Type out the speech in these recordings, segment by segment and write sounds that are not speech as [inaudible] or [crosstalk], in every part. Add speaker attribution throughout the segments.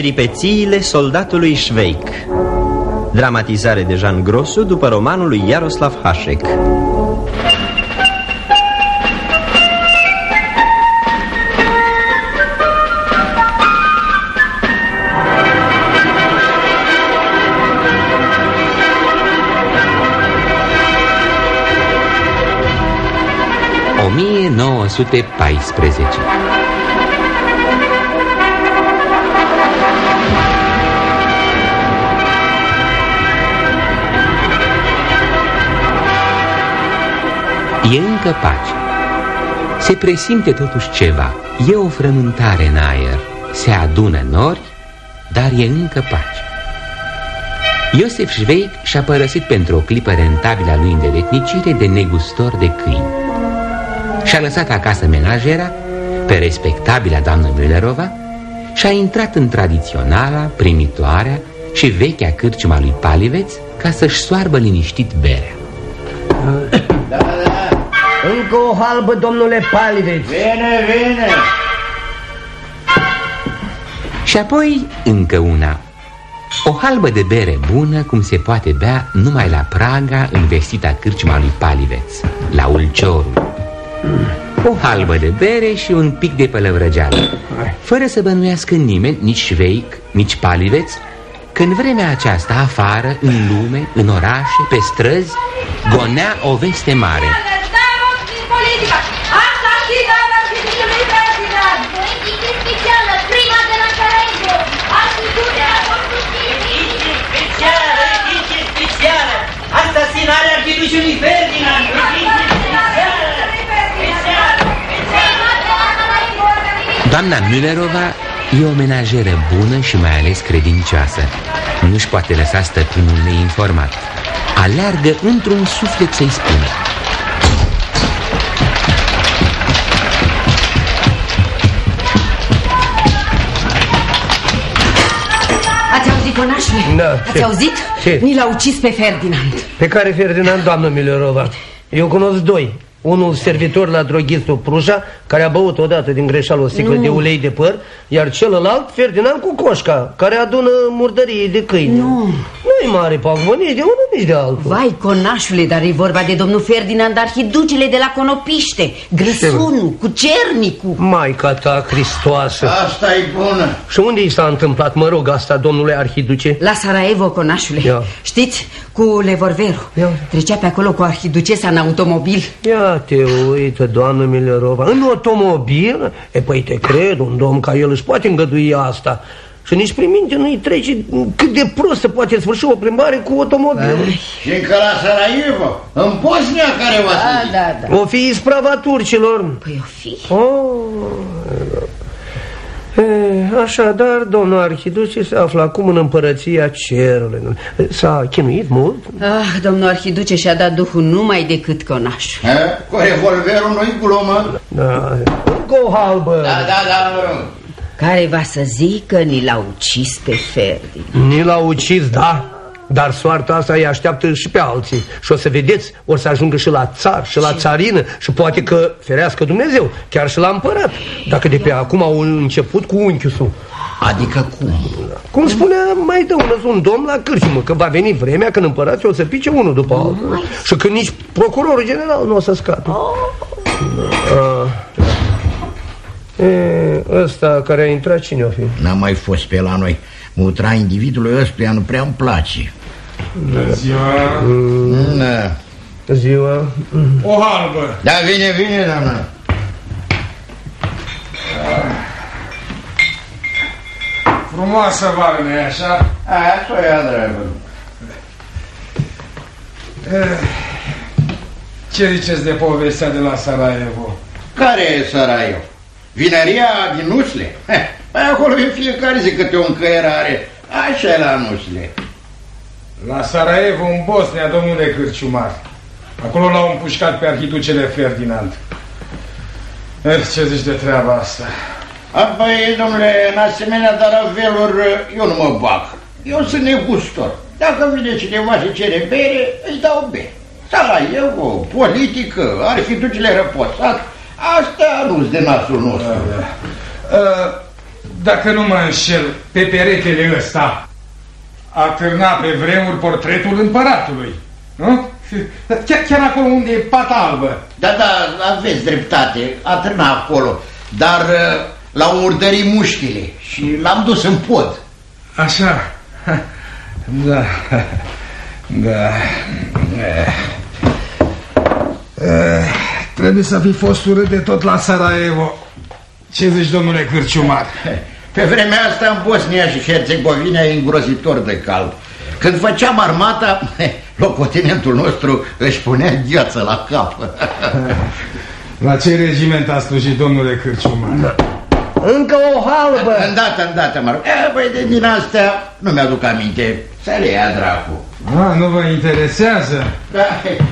Speaker 1: Peripețiile soldatului Șveic. Dramatizare de Jean Grosu după romanul lui Jaroslav Hașek.
Speaker 2: O 1914 E încă pace. Se presimte totuși ceva. E o frământare în aer. Se adună nori Dar e încă pace. Iosef Șveic și-a părăsit pentru o clipă rentabilă lui îndeletnicire de negustor de câini. Și-a lăsat acasă menajera Pe respectabila doamnă Müllerova Și-a intrat în tradiționala, primitoarea Și vechea cârciuma lui Paliveț Ca să-și soarbă liniștit berea
Speaker 3: Încă o halbă, domnule Paliveț.
Speaker 4: Vine, vine.
Speaker 2: Și apoi încă una O halbă de bere bună cum se poate bea numai la Praga în vestita cârciuma lui Paliveț La Ulcioru O halbă de bere și un pic de pălăvrăgeală Fără să bănuiască nimeni, nici Șveic, nici Paliveț Că în vremea aceasta afară, în lume, în orașe, pe străzi Gonea o veste mare
Speaker 5: politica. Asta și doamna arhitectului Ferdinand. Ediție specială, prima de la Sarajevo. Atitudinea constructivii.
Speaker 4: Specială, ediție specială. Asta sinarea arhitectului Ferdinand.
Speaker 2: Doamna Müllerova e o menajeră bună și mai ales credincioasă Nu-și poate lăsa stăpânul neinformat Aleargă într-un suflet să-i spună
Speaker 6: Ați auzit, conașule?
Speaker 3: Da,
Speaker 6: Ați
Speaker 3: ce?
Speaker 6: auzit?
Speaker 3: Ce?
Speaker 6: Ni l-a ucis pe Ferdinand
Speaker 3: Pe care Ferdinand, doamnă Milerova? Eu cunosc doi. Unul servitor la droghistul Prușa, care a băut odată din greșeală o sticlă
Speaker 6: Nu.
Speaker 3: de ulei de păr, iar celălalt, Ferdinand cu coșca, care adună murdărie de câini.
Speaker 6: Nu.
Speaker 3: Nu-i mare pagubă nici de unul, nici de altul.
Speaker 6: Vai, conașule, dar e vorba de domnul Ferdinand Arhiducele de la Conopiște Grăsunu, cu cernicu
Speaker 3: Maica ta, Cristoasă.
Speaker 4: asta e bună.
Speaker 3: Și unde i s-a întâmplat, mă rog, asta, domnule arhiduce?
Speaker 6: La Sarajevo, conașule
Speaker 3: Ia.
Speaker 6: Știți, cu Levorveru
Speaker 3: Ia.
Speaker 6: Trecea pe acolo cu arhiducesa în automobil
Speaker 3: Ia te uită, doamnă Milerova, în automobil? E, păi te cred, un domn ca el își poate îngădui asta. Și nici prin minte nu-i trece cât de prost se poate sfârși o plimbare cu automobil.
Speaker 4: Și încă la Sarajevo, în Bosnia care va
Speaker 6: Da,
Speaker 4: să
Speaker 6: da, da
Speaker 3: O fi isprava turcilor.
Speaker 6: Păi o fi
Speaker 3: Oh. E, așadar, domnul arhiduce se află acum în împărăția cerului. S-a chinuit mult?
Speaker 6: ah, Domnul Arhiduce și-a dat duhul numai decât conașul
Speaker 4: He? Cu revolverul nu-i glumă.
Speaker 3: Da. Încă o halbă.
Speaker 4: Da, da, da, mă rog.
Speaker 6: Care va să zică ni l-a ucis pe Ferdinand
Speaker 3: Ni l-a ucis, da Dar soarta asta îi așteaptă și pe alții Și o să vedeți, o să ajungă și la țar Și la țarină Și poate că, ferească Dumnezeu, chiar și la împărat Dacă de pe acum au început cu unchiusul
Speaker 4: Adică cum?
Speaker 3: Cum spunea mai dăună un domn la cârciumă Că va veni vremea când împărații o să pice unul după altul Și că nici procurorul general nu o să scape Da. E, ăsta care a intrat cine o fi?
Speaker 4: N-am mai fost pe la noi. Mutra individului ăstuia nu prea îmi place. Da.
Speaker 3: Ziua
Speaker 7: O halbă.
Speaker 4: Da, vine, vine, doamna.
Speaker 7: Frumoasă vară, nu așa?
Speaker 4: Aia s-o ia, dragul.
Speaker 7: Ce ziceți de povestea de la Sarajevo?
Speaker 4: Care e Sarajevo? Vineria din Usle? Heh, Păi acolo e fiecare zi câte o încăierare. Așa e la Nusle.
Speaker 7: La Sarajevo, în Bosnia, domnule Cârciumar. Acolo l-au împușcat pe arhiducele Ferdinand. Eh, ce zici de treaba asta?
Speaker 4: Apoi, domnule, în asemenea daraveluri, eu nu mă bag. Eu sunt negustor. Dacă vine cineva și cere bere, îți dau bere. Sarajevo, politică, arhitucele răposat, astea nu-s de nasul nostru.
Speaker 7: Uh, Dacă nu mă înșel, pe peretele ăsta a târnat pe vremuri portretul împăratului, nu? Chiar, chiar acolo unde e pata albă.
Speaker 4: Da, da, aveți dreptate, a târnat acolo, dar uh, l-au urdărit mușchile și l-am dus în pod.
Speaker 7: Așa, da, da. Eh, trebuie să fi fost urât de tot la Sarajevo. Ce zici, domnule Cârciumar?
Speaker 4: Pe vremea asta în Bosnia și Herțegovina e îngrozitor de cald. Când făceam armata, [laughs] locotenentul nostru își punea gheață la cap. [laughs]
Speaker 7: La ce regiment a slujit, domnule Cârciumar? [laughs]
Speaker 3: Încă o halbă!
Speaker 4: Îndată, îndată, mă rog. E, băi, de din astea nu mi-aduc aminte. Să le ia dracu.
Speaker 7: A, nu vă interesează?
Speaker 4: Da,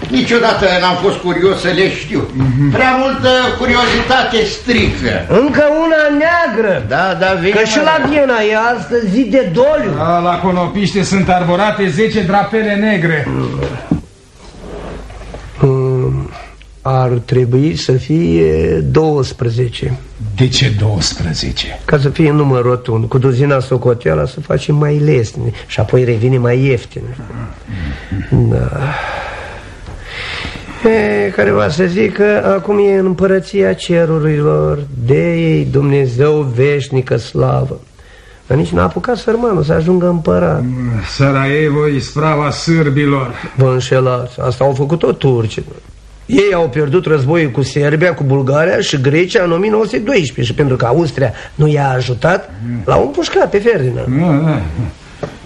Speaker 4: niciodată n-am fost curios să le știu. Prea multă curiozitate strică.
Speaker 3: Încă una neagră!
Speaker 4: Da, da, vine.
Speaker 3: Că și la Viena e astăzi zi de doliu.
Speaker 7: A, la conopiște sunt arborate 10 drapele negre.
Speaker 3: Hmm, ar trebui să fie 12.
Speaker 7: De ce 12?
Speaker 3: Ca să fie număr rotund, cu duzina socoteala să facem mai lesne și apoi revine mai ieftine. Da. E, care va să zic că acum e în împărăția cerurilor, de ei Dumnezeu veșnică slavă. Dar nici n-a apucat sărmanul să ajungă împărat.
Speaker 7: Sarajevo, isprava sârbilor.
Speaker 3: Vă înșelați, asta au făcut-o turcii. Ei au pierdut războiul cu Serbia, cu Bulgaria și Grecia în 1912 și pentru că Austria nu i-a ajutat, l-au împușcat pe Ferdinand.
Speaker 7: Da, da.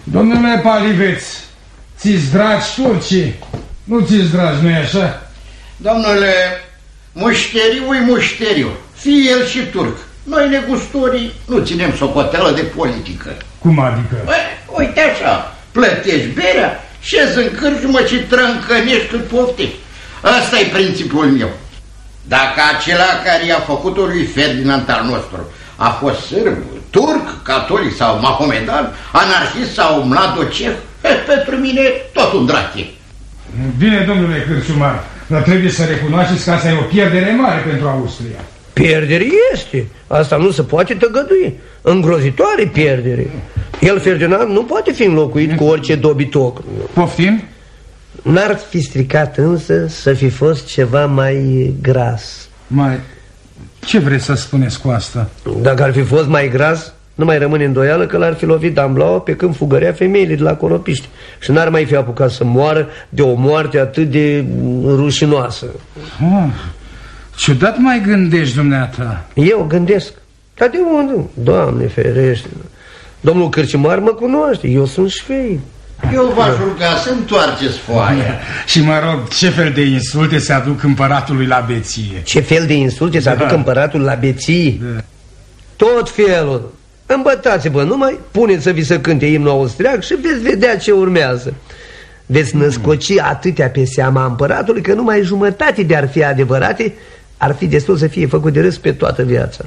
Speaker 7: Domnule Paliveț, ți-ți dragi turcii? Nu ți-ți dragi, nu-i așa?
Speaker 4: Domnule, mușteriu e mușteriu, fie el și turc. Noi, negustorii, nu ținem socoteală de politică.
Speaker 7: Cum adică?
Speaker 4: Bă, uite așa, plătești berea, șezi în cârciumă și trâncănești cât poftești. Ăsta e principiul meu. Dacă acela care i-a făcut-o lui Ferdinand al nostru a fost sârb, turc, catolic sau mahomedan, anarhist sau mladocev, pentru mine tot un drache.
Speaker 7: Bine, domnule Cârciumar, dar trebuie să recunoașteți că asta e o pierdere mare pentru Austria.
Speaker 3: Pierdere este. Asta nu se poate tăgădui. Îngrozitoare pierdere. El, Ferdinand, nu poate fi înlocuit cu orice dobitoc.
Speaker 7: Poftim?
Speaker 3: N-ar fi stricat însă să fi fost ceva mai gras.
Speaker 7: Mai... Ce vreți să spuneți cu asta?
Speaker 3: Dacă ar fi fost mai gras, nu mai rămâne îndoială că l-ar fi lovit Damblaua pe când fugărea femeile de la Colopiști și n-ar mai fi apucat să moară de o moarte atât de rușinoasă.
Speaker 7: Oh, ciudat mai gândești, dumneata.
Speaker 3: Eu gândesc. Dar de unde? Doamne ferește. Domnul Cârcimar mă cunoaște, eu sunt șfei.
Speaker 4: Eu v-aș ruga să întoarceți foaia.
Speaker 7: Și mă rog, ce fel de insulte se aduc împăratului la beție?
Speaker 3: Ce fel de insulte se aduc
Speaker 7: Da.
Speaker 3: împăratul la beții?
Speaker 7: Da.
Speaker 3: Tot felul. Îmbătați-vă numai, puneți să vi se cânte imnul austriac și veți vedea ce urmează. Veți născoci atâtea pe seama împăratului că numai jumătate de ar fi adevărate ar fi destul să fie făcut de râs pe toată viața.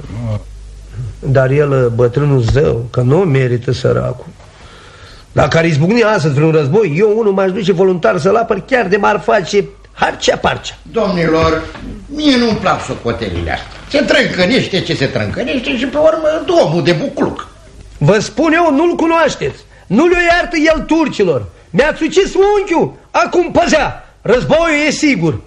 Speaker 3: Dar el, bătrânul zău, că nu merită săracul. Dacă ar izbucni astăzi vreun război, eu unul m-aș duce voluntar să-l apăr chiar de m-ar face harcea-parcea.
Speaker 4: Domnilor, mie nu-mi plac socotelile astea. Se trâncănește ce se trâncănește și pe urmă omul de bucluc.
Speaker 3: Vă spun eu, nu-l cunoașteți. Nu le iartă el turcilor. Mi-ați ucis unchiul, acum păzea. Războiul e sigur.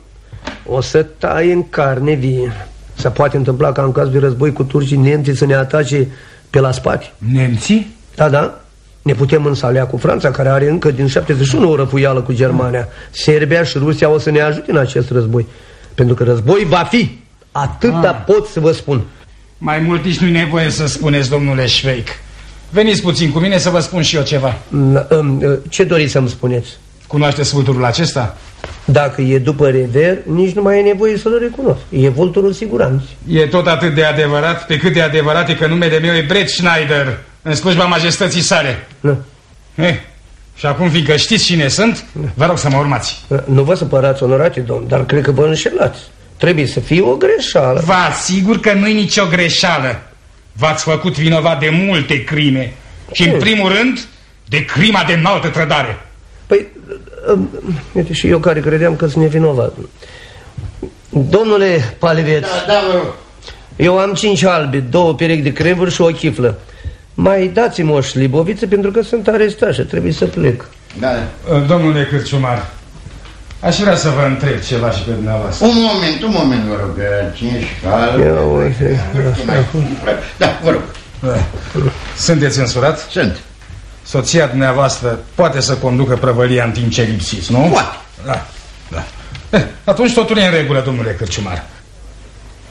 Speaker 3: O să taie în carne vie. Se poate întâmpla ca în caz de război cu turcii nemții să ne atace pe la spate.
Speaker 7: Nemții?
Speaker 3: Da, da. Ne putem însalea cu Franța, care are încă din 71 o răpuială cu Germania. Serbia și Rusia o să ne ajute în acest război. Pentru că război va fi. Atâta
Speaker 7: Ah.
Speaker 3: pot să vă spun.
Speaker 7: Mai mult nici nu-i nevoie să spuneți, domnule Șveic. Veniți puțin cu mine să vă spun și eu ceva.
Speaker 3: N- um, Ce doriți să-mi spuneți?
Speaker 7: Cunoașteți vulturul acesta?
Speaker 3: Dacă e după rever, nici nu mai e nevoie să-l recunosc. E vulturul siguranță.
Speaker 7: E tot atât de adevărat, pe cât de adevărat e că numele meu e Brett Schneider, în slujba majestății sale.
Speaker 3: Nu,
Speaker 7: Eh, și acum, fiindcă știți cine sunt, vă rog să mă urmați.
Speaker 3: nu vă supărați, onorate domn, dar cred că vă înșelați. Trebuie să fie o greșeală.
Speaker 7: Vă asigur că nu-i nicio greșeală. V-ați făcut vinovat de multe crime. Și, în primul rând, de crima de înaltă trădare.
Speaker 3: Păi, um, uite, și eu care credeam că sunt nevinovat. Domnule Paliveț,
Speaker 4: Da, da, vă rog.
Speaker 3: eu am cinci albe, două perechi de cremvuri și o chiflă. Mai dați-mi o șliboviță pentru că sunt arestat și trebuie să plec.
Speaker 8: Da.
Speaker 7: Domnule Cârciumar, aș vrea să vă întreb ceva și pe dumneavoastră.
Speaker 8: Un moment, un moment, vă rog, cine și calm.
Speaker 3: Ia uite.
Speaker 8: Da, vă rog.
Speaker 7: Sunteți însurat?
Speaker 8: Sunt.
Speaker 7: Soția dumneavoastră poate să conducă prăvălia în timp ce lipsiți, nu?
Speaker 8: Poate.
Speaker 7: Da, da. Eh, atunci totul e în regulă, domnule Cârciumar.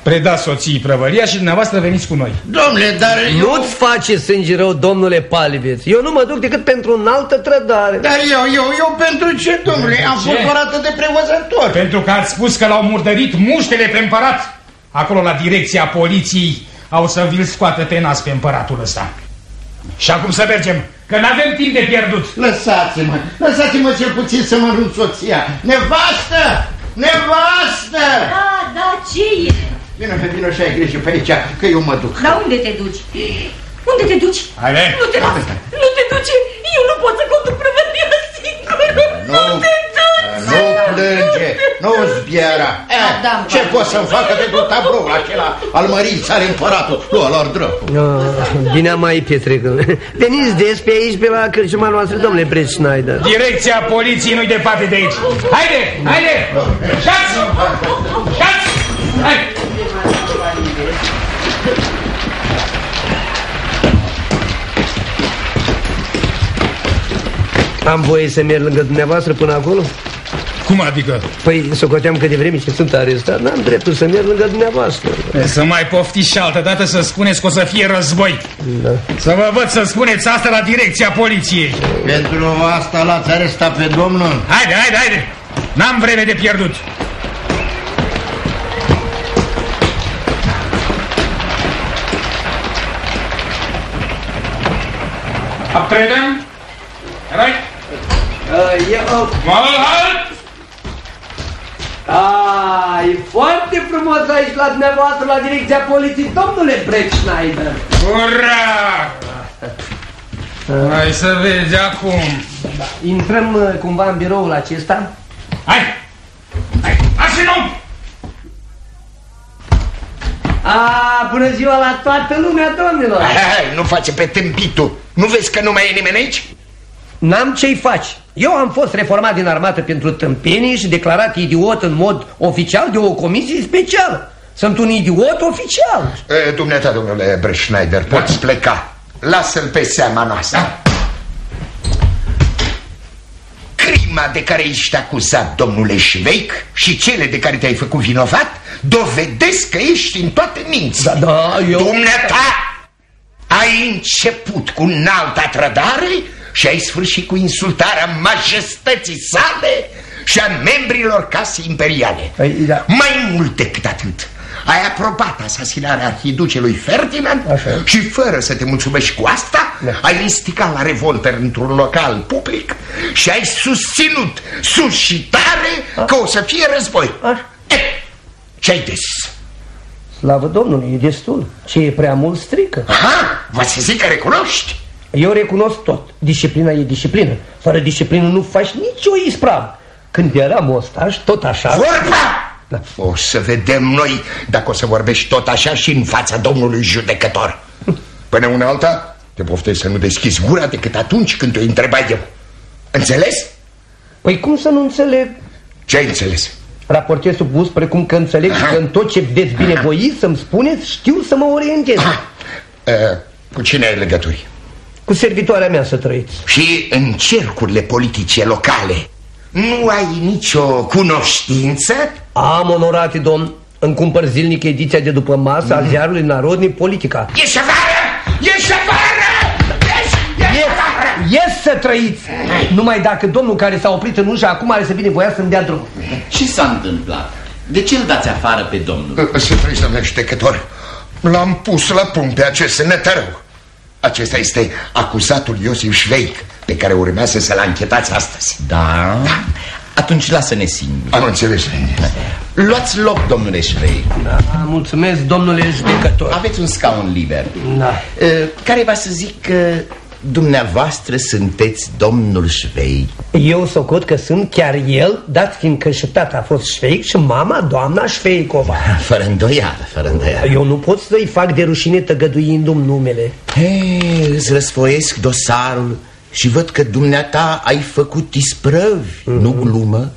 Speaker 7: Predați soției prăvălia și dumneavoastră veniți cu noi.
Speaker 8: Domnule, dar eu...
Speaker 3: Nu-ți face sânge rău, domnule Paliveț. Eu nu mă duc decât pentru un altă trădare.
Speaker 8: Dar eu, eu, eu pentru ce, domnule? Am
Speaker 7: Ce?
Speaker 8: fost doar atât de prevăzător.
Speaker 7: Pentru că ați spus că l-au murdărit muștele pe împărat. Acolo, la direcția poliției, au să vi-l scoată pe nas pe împăratul ăsta. Și acum să mergem, că n-avem timp de pierdut.
Speaker 8: Lăsați-mă, lăsați-mă cel puțin să mă înrup soția. Nevastă! Nevastă!
Speaker 6: Da, da, ce e?
Speaker 8: Vino, vino și ai grijă pe aici, că eu mă duc.
Speaker 6: Dar unde te duci? Unde te duci?
Speaker 7: Haide!
Speaker 6: Nu te las! Nu te duci! Eu nu pot să conduc prăvălia singur! Nu, te duci!
Speaker 8: Nu plânge, nu zbiera. Eh,
Speaker 4: da,
Speaker 8: ce pot să-mi facă pentru tabloul acela al mării țare împăratul? Nu, al dracu.
Speaker 3: Ah, Bine am mai petrecut. Veniți des pe aici, pe la cărciuma noastră, domnule Brett Schneider.
Speaker 7: Direcția poliției nu-i departe de aici. Haide, haide! Șați! Șați! Hai!
Speaker 3: Am voie să merg lângă dumneavoastră până acolo?
Speaker 7: Cum adică?
Speaker 3: Păi, socoteam că de vreme ce sunt arestat, n-am dreptul să merg lângă dumneavoastră.
Speaker 7: Să mai poftiți și altă dată să spuneți că o să fie război.
Speaker 3: Da.
Speaker 7: Să vă văd să spuneți asta la direcția poliției.
Speaker 8: Pentru asta l-ați arestat pe domnul?
Speaker 7: Haide, haide, haide! N-am vreme de pierdut. Abtreten! Right!
Speaker 3: Eu...
Speaker 7: Mal halt!
Speaker 3: A, e foarte frumos aici la dumneavoastră, la direcția poliției, domnule Brett Schneider.
Speaker 7: Ura! Hai să vezi acum.
Speaker 3: Intrăm uh, cumva în biroul acesta?
Speaker 7: Hai! Hai! Așa nu!
Speaker 3: A, bună ziua la toată lumea, domnilor!
Speaker 8: Hai, nu face pe tâmpitul. Nu vezi că nu mai e nimeni aici?
Speaker 3: N-am ce-i faci. Eu am fost reformat din armată pentru tâmpenii și declarat idiot în mod oficial de o comisie specială. Sunt un idiot oficial.
Speaker 8: E, dumneata, domnule Breschneider, poți pleca. Lasă-l pe seama noastră. Crima de care ești acuzat, domnule Șveic, și cele de care te-ai făcut vinovat, dovedesc că ești în toate minți.
Speaker 3: Da, da, eu...
Speaker 8: Dumneata, ai început cu înalta trădare și ai sfârșit cu insultarea majestății sale și a membrilor casei imperiale.
Speaker 3: Păi, da.
Speaker 8: Mai mult decât atât, ai aprobat asasinarea arhiducelui Ferdinand
Speaker 3: Așa.
Speaker 8: și fără să te mulțumești cu asta,
Speaker 3: Da.
Speaker 8: ai instigat la revoltă într-un local public și ai susținut sus și tare că o să fie război.
Speaker 3: Așa.
Speaker 8: Eh, Ce-ai des?
Speaker 3: Slavă Domnului, e destul. Ce e prea mult strică.
Speaker 8: Aha, vă să zic că recunoști.
Speaker 3: Eu recunosc tot. Disciplina e disciplină. Fără disciplină nu faci nicio ispravă. Când eram ostaș, tot așa...
Speaker 8: Vorba!
Speaker 3: Da.
Speaker 8: O să vedem noi dacă o să vorbești tot așa și în fața domnului judecător. Până una alta, te poftesc să nu deschizi gura decât atunci când te întrebai eu. Înțeles?
Speaker 3: Păi cum să nu înțeleg?
Speaker 8: Ce ai înțeles?
Speaker 3: Raportez supus precum că înțeleg că în tot ce veți binevoi să-mi spuneți, știu să mă orientez.
Speaker 8: Uh, cu cine ai legături?
Speaker 3: Cu servitoarea mea să trăiți.
Speaker 8: Și în cercurile politice locale nu ai nicio cunoștință?
Speaker 3: Am, onorate domn, îmi cumpăr zilnic ediția de după masă a ziarului Narodnic Politica.
Speaker 8: Ești afară! Ești afară!
Speaker 3: Ies să trăiți! Numai dacă domnul care s-a oprit în ușă acum are să vină voia să-mi dea drum.
Speaker 9: Ce s-a întâmplat? De ce îl dați afară pe domnul?
Speaker 8: Să trăiți, domnule judecător. L-am pus la punct pe acest nătărău. Acesta este acuzatul Iosif Șveic, pe care urmează să-l anchetați astăzi.
Speaker 9: Da? Atunci lasă-ne singuri.
Speaker 8: Am înțeles.
Speaker 9: Luați loc, domnule Șvei.
Speaker 3: Da, mulțumesc, domnule judecător.
Speaker 9: Aveți un scaun liber.
Speaker 3: Da.
Speaker 9: Uh, Care va să zic uh, dumneavoastră sunteți domnul Șvei.
Speaker 3: Eu socot că sunt chiar el, dat fiindcă și tata a fost șveic și mama doamna Șveicova [laughs]
Speaker 9: Fără îndoială, fără îndoială.
Speaker 3: Eu nu pot să-i fac de rușine tăgăduindu-mi numele.
Speaker 9: He, îți răsfoiesc dosarul și văd că dumneata ai făcut isprăvi, mm -hmm. nu glumă?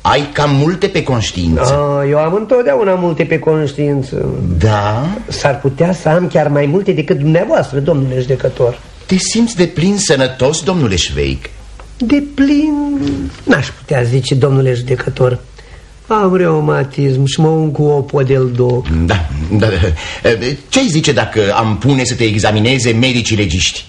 Speaker 9: Ai cam multe pe conștiință.
Speaker 3: A, Eu am întotdeauna multe pe conștiință.
Speaker 9: Da?
Speaker 3: S-ar putea să am chiar mai multe decât dumneavoastră, domnule judecător
Speaker 9: Te simți de plin sănătos, domnule Șveic?
Speaker 3: De plin, n-aș putea zice, domnule judecător Am reumatism și mă un cu o podel două
Speaker 9: Da, da, da. Ce-ai zice dacă am pune să te examineze medicii legiști?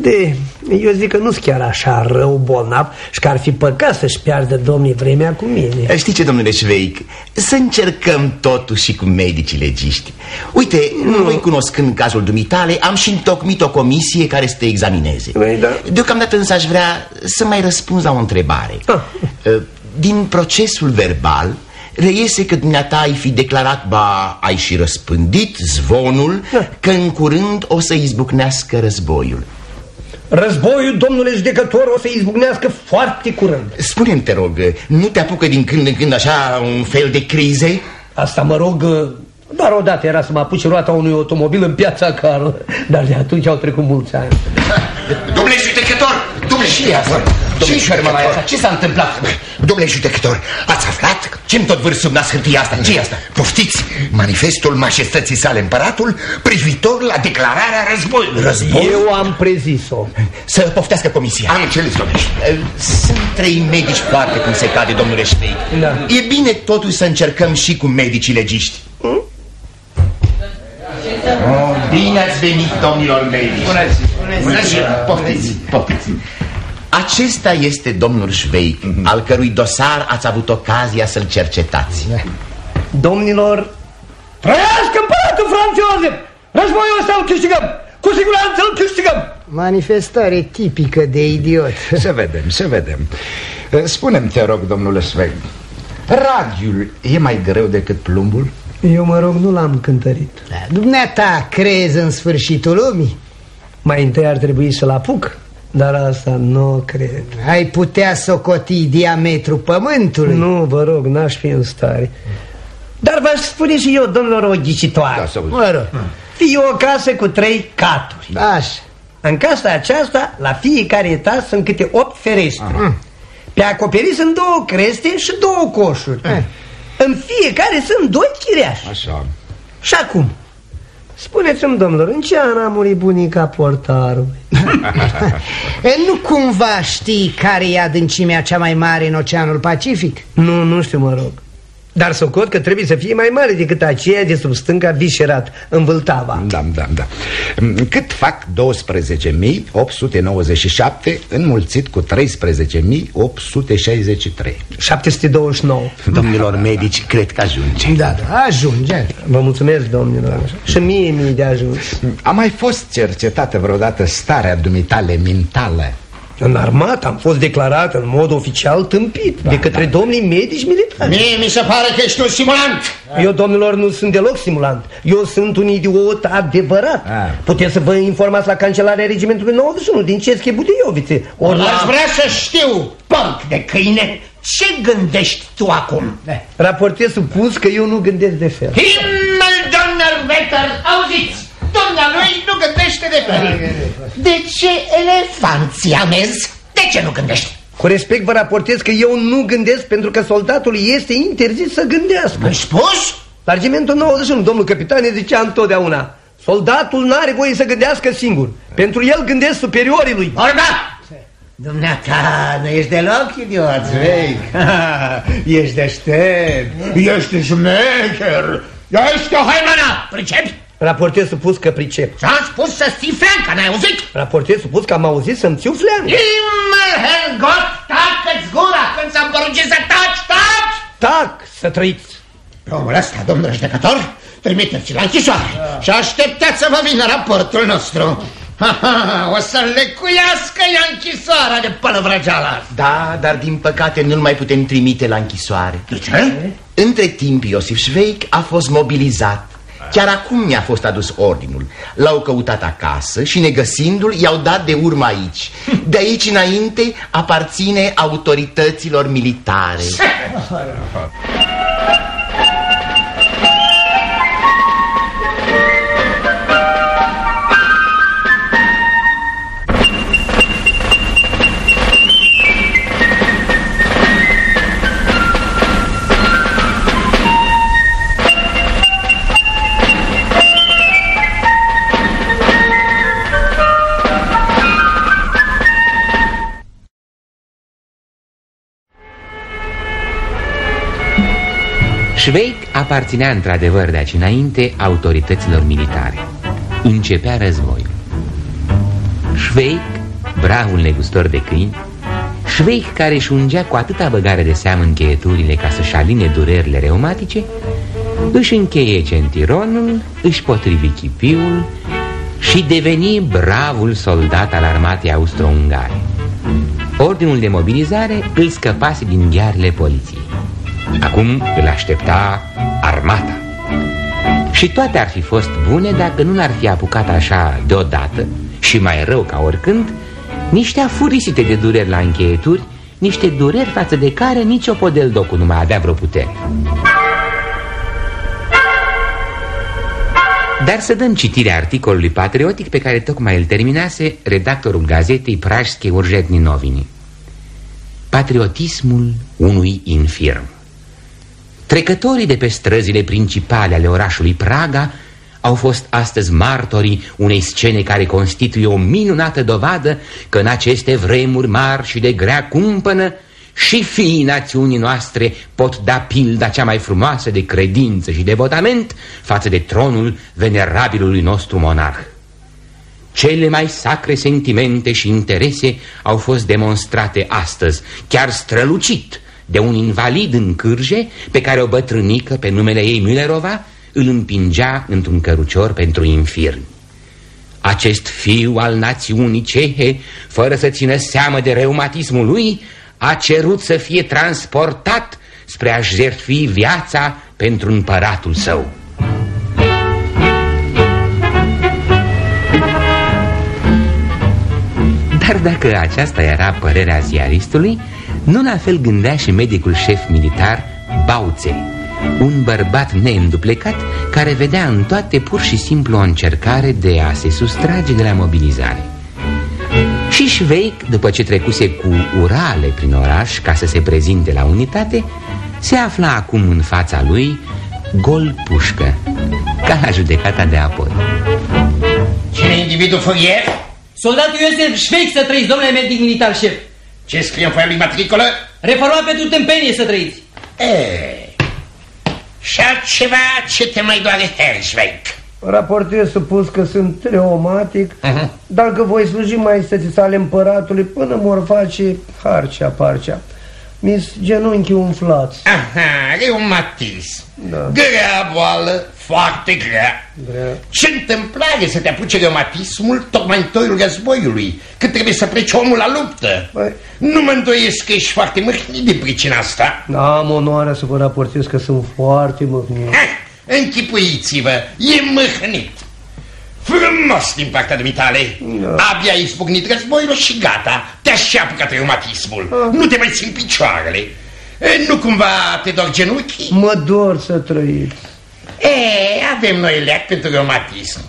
Speaker 3: De, eu zic că nu-s chiar așa rău bolnav și că ar fi păcat să-și piardă domnii vremea cu mine
Speaker 9: Știi ce, domnule Șveic, să încercăm totuși și cu medicii legiști Uite, nu. noi cunoscând cazul dumitale, am și întocmit o comisie care să te examineze
Speaker 3: Păi, da.
Speaker 9: Deocamdată însă aș vrea să mai răspunzi la o întrebare
Speaker 3: Ah.
Speaker 9: Din procesul verbal reiese că dumneata ai fi declarat, ba, ai și răspândit zvonul
Speaker 3: Da.
Speaker 9: Că în curând o să izbucnească războiul
Speaker 3: Războiul, domnule judecător, o să izbucnească foarte curând
Speaker 9: Spune-mi, te rog, nu te apucă din când în când așa un fel de crize?
Speaker 3: Asta mă rog, doar odată era să mă apuce roata unui automobil în piața Carol Dar de atunci au trecut mulți ani
Speaker 9: Domnule judecător, domnule și asta
Speaker 10: Ce șermă mai asta? Ce s-a întâmplat?
Speaker 9: Domnule judecător, ați aflat? Ce-mi tot vârs sub nas hârtia asta? ce asta? Poftiți, manifestul mașestății sale împăratul privitor la declararea războiului Război?
Speaker 3: Eu am prezis-o
Speaker 9: Să poftească comisia
Speaker 10: Am înțeles, domnule.
Speaker 9: Sunt trei medici foarte cum se cade, domnule Șveic
Speaker 3: Da.
Speaker 9: E bine totuși să încercăm și cu medicii legiști Oh, bine ați venit, domnilor medici Bună ziua, poftiți, poftiți Acesta este domnul Șveic, al cărui dosar ați avut ocazia să-l cercetați
Speaker 3: Domnilor, trăiască împăratul Franț Iosef! Războiul ăsta îl câștigăm! Cu siguranță îl câștigăm!
Speaker 11: Manifestare tipică de idiot
Speaker 10: Să vedem, să vedem. Spune-mi, te rog, domnule Sveg, radiul e mai greu decât plumbul?
Speaker 3: Eu mă rog, nu l-am cântărit
Speaker 11: Dumneata crezi în sfârșitul lumii?
Speaker 3: Mai întâi ar trebui să-l apuc Dar asta nu cred.
Speaker 11: Ai putea socoti diametrul pământului?
Speaker 3: Nu, vă rog, n-aș fi în stare. Dar v-aș spune și eu, domnilor, o ghicitoare
Speaker 10: Da, să auzi.
Speaker 11: Mă rog,
Speaker 3: Fie o casă cu trei caturi.
Speaker 11: Așa.
Speaker 3: În casa aceasta, la fiecare etaj sunt câte opt ferestre. Pe acoperiș sunt două creste și două coșuri. În fiecare sunt doi chiriași
Speaker 10: Așa.
Speaker 3: Și acum, spuneți-mi, domnilor, în ce an a murit bunica portarului? [laughs]
Speaker 11: E, Nu cumva știi care e adâncimea cea mai mare în Oceanul Pacific?
Speaker 3: Nu, nu știu, mă rog Dar socot că trebuie să fie mai mare decât aceea de sub stânga Vișerat, în Vâltava
Speaker 10: Da, da, da. Cât fac 12.897 înmulțit cu 13.863?
Speaker 3: 729 [laughs]
Speaker 9: Domnilor medici, cred că ajunge
Speaker 11: Da, da, ajunge
Speaker 3: Vă mulțumesc, domnilor Și mie mi de ajuns
Speaker 10: A mai fost cercetată vreodată starea dumitale mentală?
Speaker 3: În armată am fost declarat în mod oficial tâmpit De către domnii medici militari
Speaker 4: Mie mi se pare că ești un simulant.
Speaker 3: Eu, domnilor, nu sunt deloc simulant Eu sunt un idiot adevărat
Speaker 10: Ah.
Speaker 3: Puteți să vă informați la cancelarea regimentului 91 din Cesche Budeiovițe Ori
Speaker 4: Aș
Speaker 3: la...
Speaker 4: vrea să știu, porc de câine, ce gândești tu acum?
Speaker 3: Raportez supus că eu nu gândesc de fel
Speaker 4: Himmel, Donnerwetter, auziți! Dumnealui nu gândește de fel. De ce elefanții amezi? De ce nu gândești?
Speaker 3: Cu respect vă raportez că eu nu gândesc pentru că soldatul este interzis să gândească
Speaker 4: Ai spus?
Speaker 3: La regimentul 91, domnul capitan ne zicea întotdeauna Soldatul n-are voie să gândească singur Pentru el gândesc superiorii lui
Speaker 4: Orda! Dumneata, nu ești deloc idiot, vei. [laughs] Ești deștept, ești șmecher, ești o haimana, pricepi?
Speaker 3: Raportez supus că pricep
Speaker 4: Ți-am spus să ții flanca, n-ai auzit?
Speaker 3: Raportez supus că am auzit să-mi țiu fleam
Speaker 4: Himmel, Herrgott, tacă-ți gura când s-a poruncit să taci, taci!
Speaker 3: Tac, să trăiți
Speaker 4: Pe omul ăsta, domnule judecător, trimiteți-l la închisoare și așteptați să vă vină raportul nostru. Ha, ha, o să lecuiască ea închisoarea de pălăvrăgeala.
Speaker 9: Da, dar din păcate nu-l mai putem trimite la închisoare
Speaker 4: De ce?
Speaker 9: Între timp, Iosif Șveic a fost mobilizat Chiar acum mi-a fost adus ordinul. L-au căutat acasă și negăsindu-l i-au dat de urmă aici. De aici înainte aparține autorităților militare [laughs]
Speaker 2: Schweig aparținea într-adevăr de aici înainte autorităților militare. Începea războiul. Schweig, bravul negustor de câini, Schweig care își ungea cu atâta băgare de seamă încheieturile ca să-și aline durerile reumatice, își încheie centironul, își potrivi chipiul și deveni bravul soldat al armatei austro-ungare. Ordinul de mobilizare îl scăpase din ghearele poliției. Acum îl aștepta armata. Și toate ar fi fost bune dacă nu l-ar fi apucat așa deodată Și mai rău ca oricând Niște afurisite de dureri la încheieturi Niște dureri față de care nici o docu nu mai avea vreo putere. Dar să dăm citirea articolului patriotic pe care tocmai îl terminase redactorul gazetei Prașsche Urjetni Novini Patriotismul unui infirm Trecătorii de pe străzile principale ale orașului Praga au fost astăzi martorii unei scene care constituie o minunată dovadă că în aceste vremuri mari și de grea cumpănă și fiii națiunii noastre pot da pilda cea mai frumoasă de credință și devotament față de tronul venerabilului nostru monarh. Cele mai sacre sentimente și interese au fost demonstrate astăzi, chiar strălucit, de un invalid în cârje pe care o bătrânică pe numele ei Müllerova îl împingea într-un cărucior pentru infirmi. Acest fiu al națiunii cehe, fără să țină seamă de reumatismul lui, a cerut să fie transportat spre a-și jertfi viața pentru împăratul său. Dar dacă aceasta era părerea ziaristului, nu la fel gândea și medicul șef militar Bauțe Un bărbat neînduplecat care vedea în toate pur și simplu o încercare de a se sustrage de la mobilizare. Și Șveic, după ce trecuse cu urale prin oraș ca să se prezinte la unitate Se afla acum în fața lui gol pușcă Ca la judecata de apoi
Speaker 12: Cine individul furier?
Speaker 13: Soldatul Iosef Șveic să trăiți, domnule medic militar șef
Speaker 12: ce scrie în foaia lui matricolă?
Speaker 13: Reformat pentru tâmpenie să trăiți.
Speaker 12: E, și altceva ce te mai doare, Herzweig?
Speaker 3: Raportez supus că sunt reumatic, uh -huh. dar că voi sluji maestății sale împăratului până mor face harcea, parcea. Mis genunchi umflați.
Speaker 12: Aha, reumatism. Da. Grea boală, foarte grea. grea. Ce întâmplare să te apuce reumatismul tocmai în toiul războiului, când trebuie să pleci omul la luptă. Băi. Nu mă îndoiesc că ești foarte mâhnit din pricina asta.
Speaker 3: Am onoarea să vă raportez că sunt foarte mâhnit.
Speaker 12: Închipuiți-vă, e mâhnit. Frumos din partea dumitale. Da. Abia ai izbucnit războiul și gata, te-a și apucat reumatismul. Ah. Nu te mai țin picioarele. E, nu cumva te dor genunchii?
Speaker 3: Mă dor să trăiți.
Speaker 12: E, avem noi leac pentru reumatism.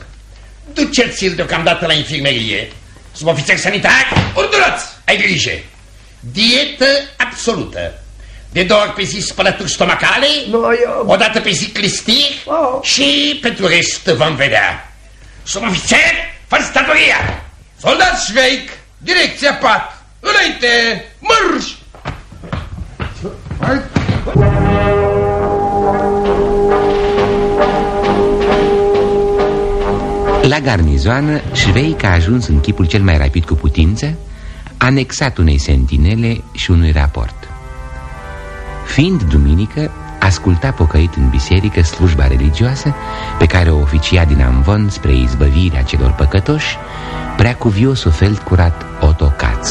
Speaker 12: Duceți-l deocamdată la infirmerie. Subofițer sanitar, urduroți, ai grijă. Dietă absolută. De două ori pe zi spălături stomacale, no, eu... o dată pe zi clistir oh. și pentru rest vom vedea. Subofițer, fă statoria!
Speaker 14: Soldat Schweik, direcția pat, înainte, mărș! Hai!
Speaker 2: La garnizoană, Șveic a ajuns în chipul cel mai rapid cu putință, anexat unei sentinele și unui raport. Fiind duminică, asculta pocăit în biserică slujba religioasă pe care o oficia din Amvon spre izbăvirea celor păcătoși, prea cuviosul fel curat Otocaț.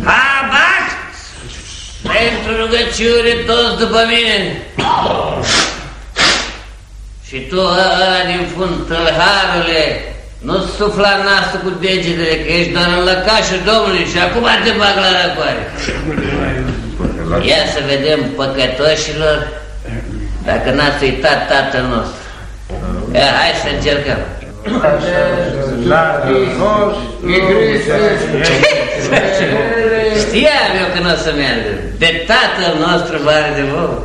Speaker 15: Abac! Pentru rugăciune toți după mine! Și tu, ăla din fund, tâlharule, nu sufla nasul cu degetele, că ești doar în lăcașul Domnului și acum te bag la răcoare. Ia să vedem păcătoșilor dacă n-ați uitat tatăl nostru. Ia, hai să încercăm. Știam eu că nu o să meargă. De tatăl nostru vare de vouă.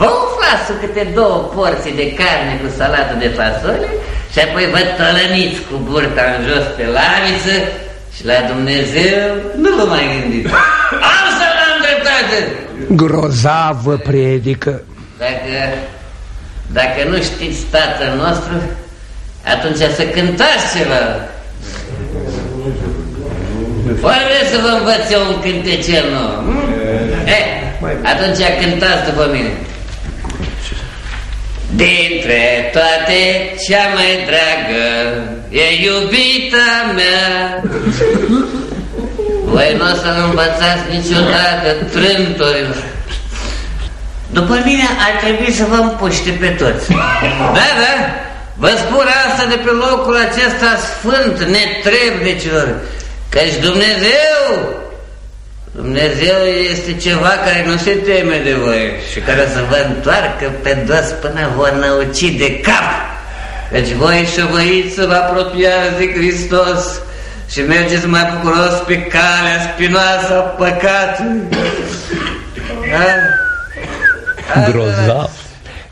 Speaker 15: Vă umflați câte două porții de carne cu salată de fasole și apoi vă tălăniți cu burta în jos pe laviță și la Dumnezeu nu vă mai gândiți. Am să-l am dreptate!
Speaker 3: Grozav vă predică.
Speaker 15: Dacă, dacă nu știți tatăl nostru, atunci să cântați ceva. Oare vreți să vă învăț eu un cântecel nou? hm? Eh, atunci cântați după mine. Dintre toate cea mai dragă e iubita mea. Voi nu o să învățați niciodată trântorilor După mine ar trebui să vă împuște pe toți. Da, da, vă spun asta de pe locul acesta sfânt, netrebnicilor Căci Dumnezeu Dumnezeu este ceva care nu se teme de voi și care să vă întoarcă pe dos până vă năuci de cap. Căci voi șovăiți să vă apropiați de Hristos și mergeți mai bucuros pe calea spinoasă a păcatului. Da?
Speaker 3: Grozav.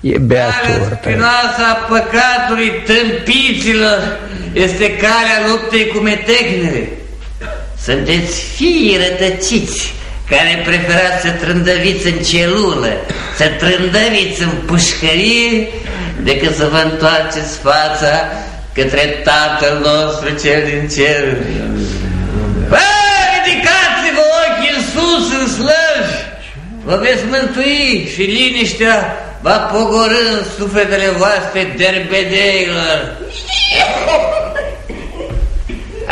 Speaker 3: E beatur.
Speaker 15: Spinoasa a păcatului tâmpiților este calea luptei cu metehnele. Sunteți fii rătăciți care preferați să trândăviți în celulă, să trândăviți în pușcărie, decât să vă întoarceți fața către Tatăl nostru cel din cer. Bă, ridicați-vă ochii în sus, în slăvi, vă veți mântui și liniștea va pogorâ în sufletele voastre derbedeilor.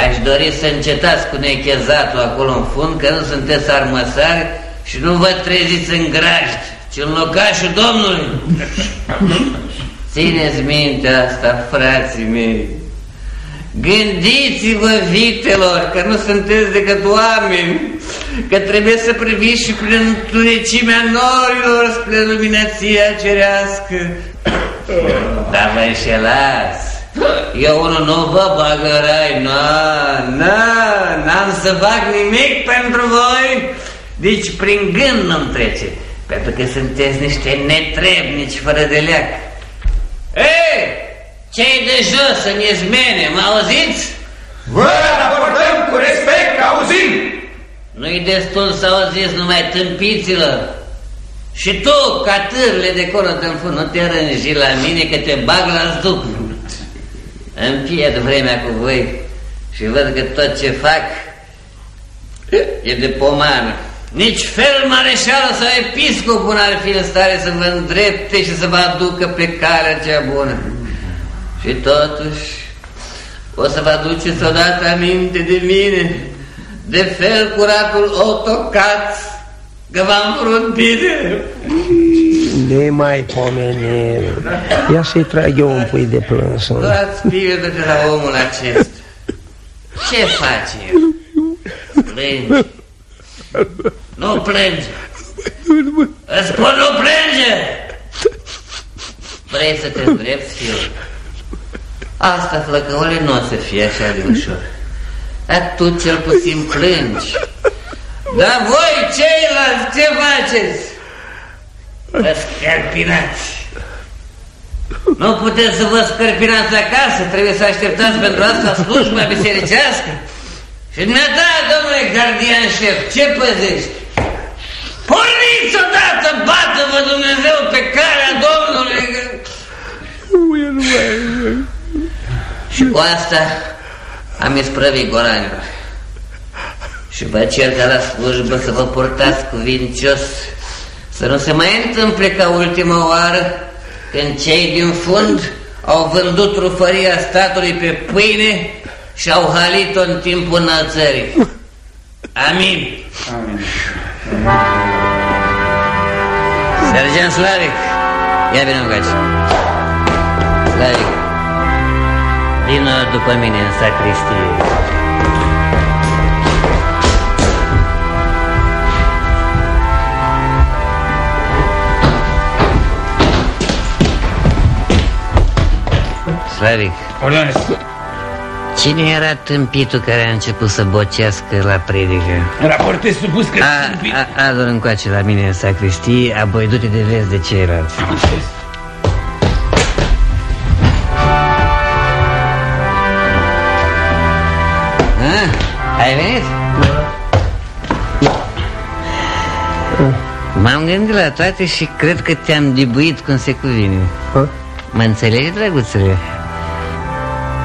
Speaker 15: Aș dori să încetați cu nechezatul acolo în fund, că nu sunteți armăsari și nu vă treziți în grajd, ci în locașul Domnului. [laughs] Țineți minte asta, frații mei. Gândiți-vă, vitelor, că nu sunteți decât oameni, că trebuie să priviți și prin întunecimea norilor spre luminăția cerească. Dar vă înșelați. Eu unul nu vă bag în rai, na, na, n-am să fac nimic pentru voi, deci prin gând nu-mi trece, pentru că sunteți niște netrebnici fără de leac. Ei, cei de jos în izmene, mă auziți?
Speaker 14: Vă raportăm cu respect, auzim!
Speaker 15: Nu-i destul să auziți numai tâmpiților. Și tu, ca târle de acolo de fund, nu te rânji la mine că te bag la zduc. Îmi pierd vremea cu voi și văd că tot ce fac e de pomană. Nici fel mareșală sau episcopul n-ar fi în stare să vă îndrepte și să vă aducă pe calea cea bună. Și totuși o să vă aduceți odată aminte de mine, de fel curatul autocat, că v-am vrut bine.
Speaker 3: Nemai pomenel. Ia să-i trag eu un pui de plâns.
Speaker 15: Luați pildă de la omul acesta. Ce face el? Plânge. Nu plânge. Îți spun nu plânge. Vrei să te îndrepți, fiul? Asta, flăcăule, nu o să fie așa de ușor. Dar tu cel puțin plângi. Dar voi, ceilalți, ce faceți? Vă scărpinați. Nu puteți să vă scărpinați acasă, trebuie să așteptați pentru asta slujba bisericească. Și dumneata, domnule gardian șef, ce păzești? Porniți odată, bată-vă Dumnezeu pe calea Domnului! Și cu asta am isprăvit goranilor. Și vă cer ca la slujbă să vă purtați cuvincios, să nu se mai întâmple ca ultima oară când cei din fund au vândut rufăria statului pe pâine și au halit-o în timpul înălțării. Amin.
Speaker 14: Amin.
Speaker 15: Sergent Slavic, ia vină încoace. Slavic, vină după mine în sacristie. Slavic.
Speaker 7: Ordonez.
Speaker 15: Cine era tâmpitul care a început să bocească la predică?
Speaker 7: Raportez supus că...
Speaker 15: A, a, adu încoace la mine în sacristie, apoi du-te de vezi de ceilalți. Ah, ai venit? M-am gândit la toate și cred că te-am dibuit cum se cuvine Mă înțelegi, drăguțule?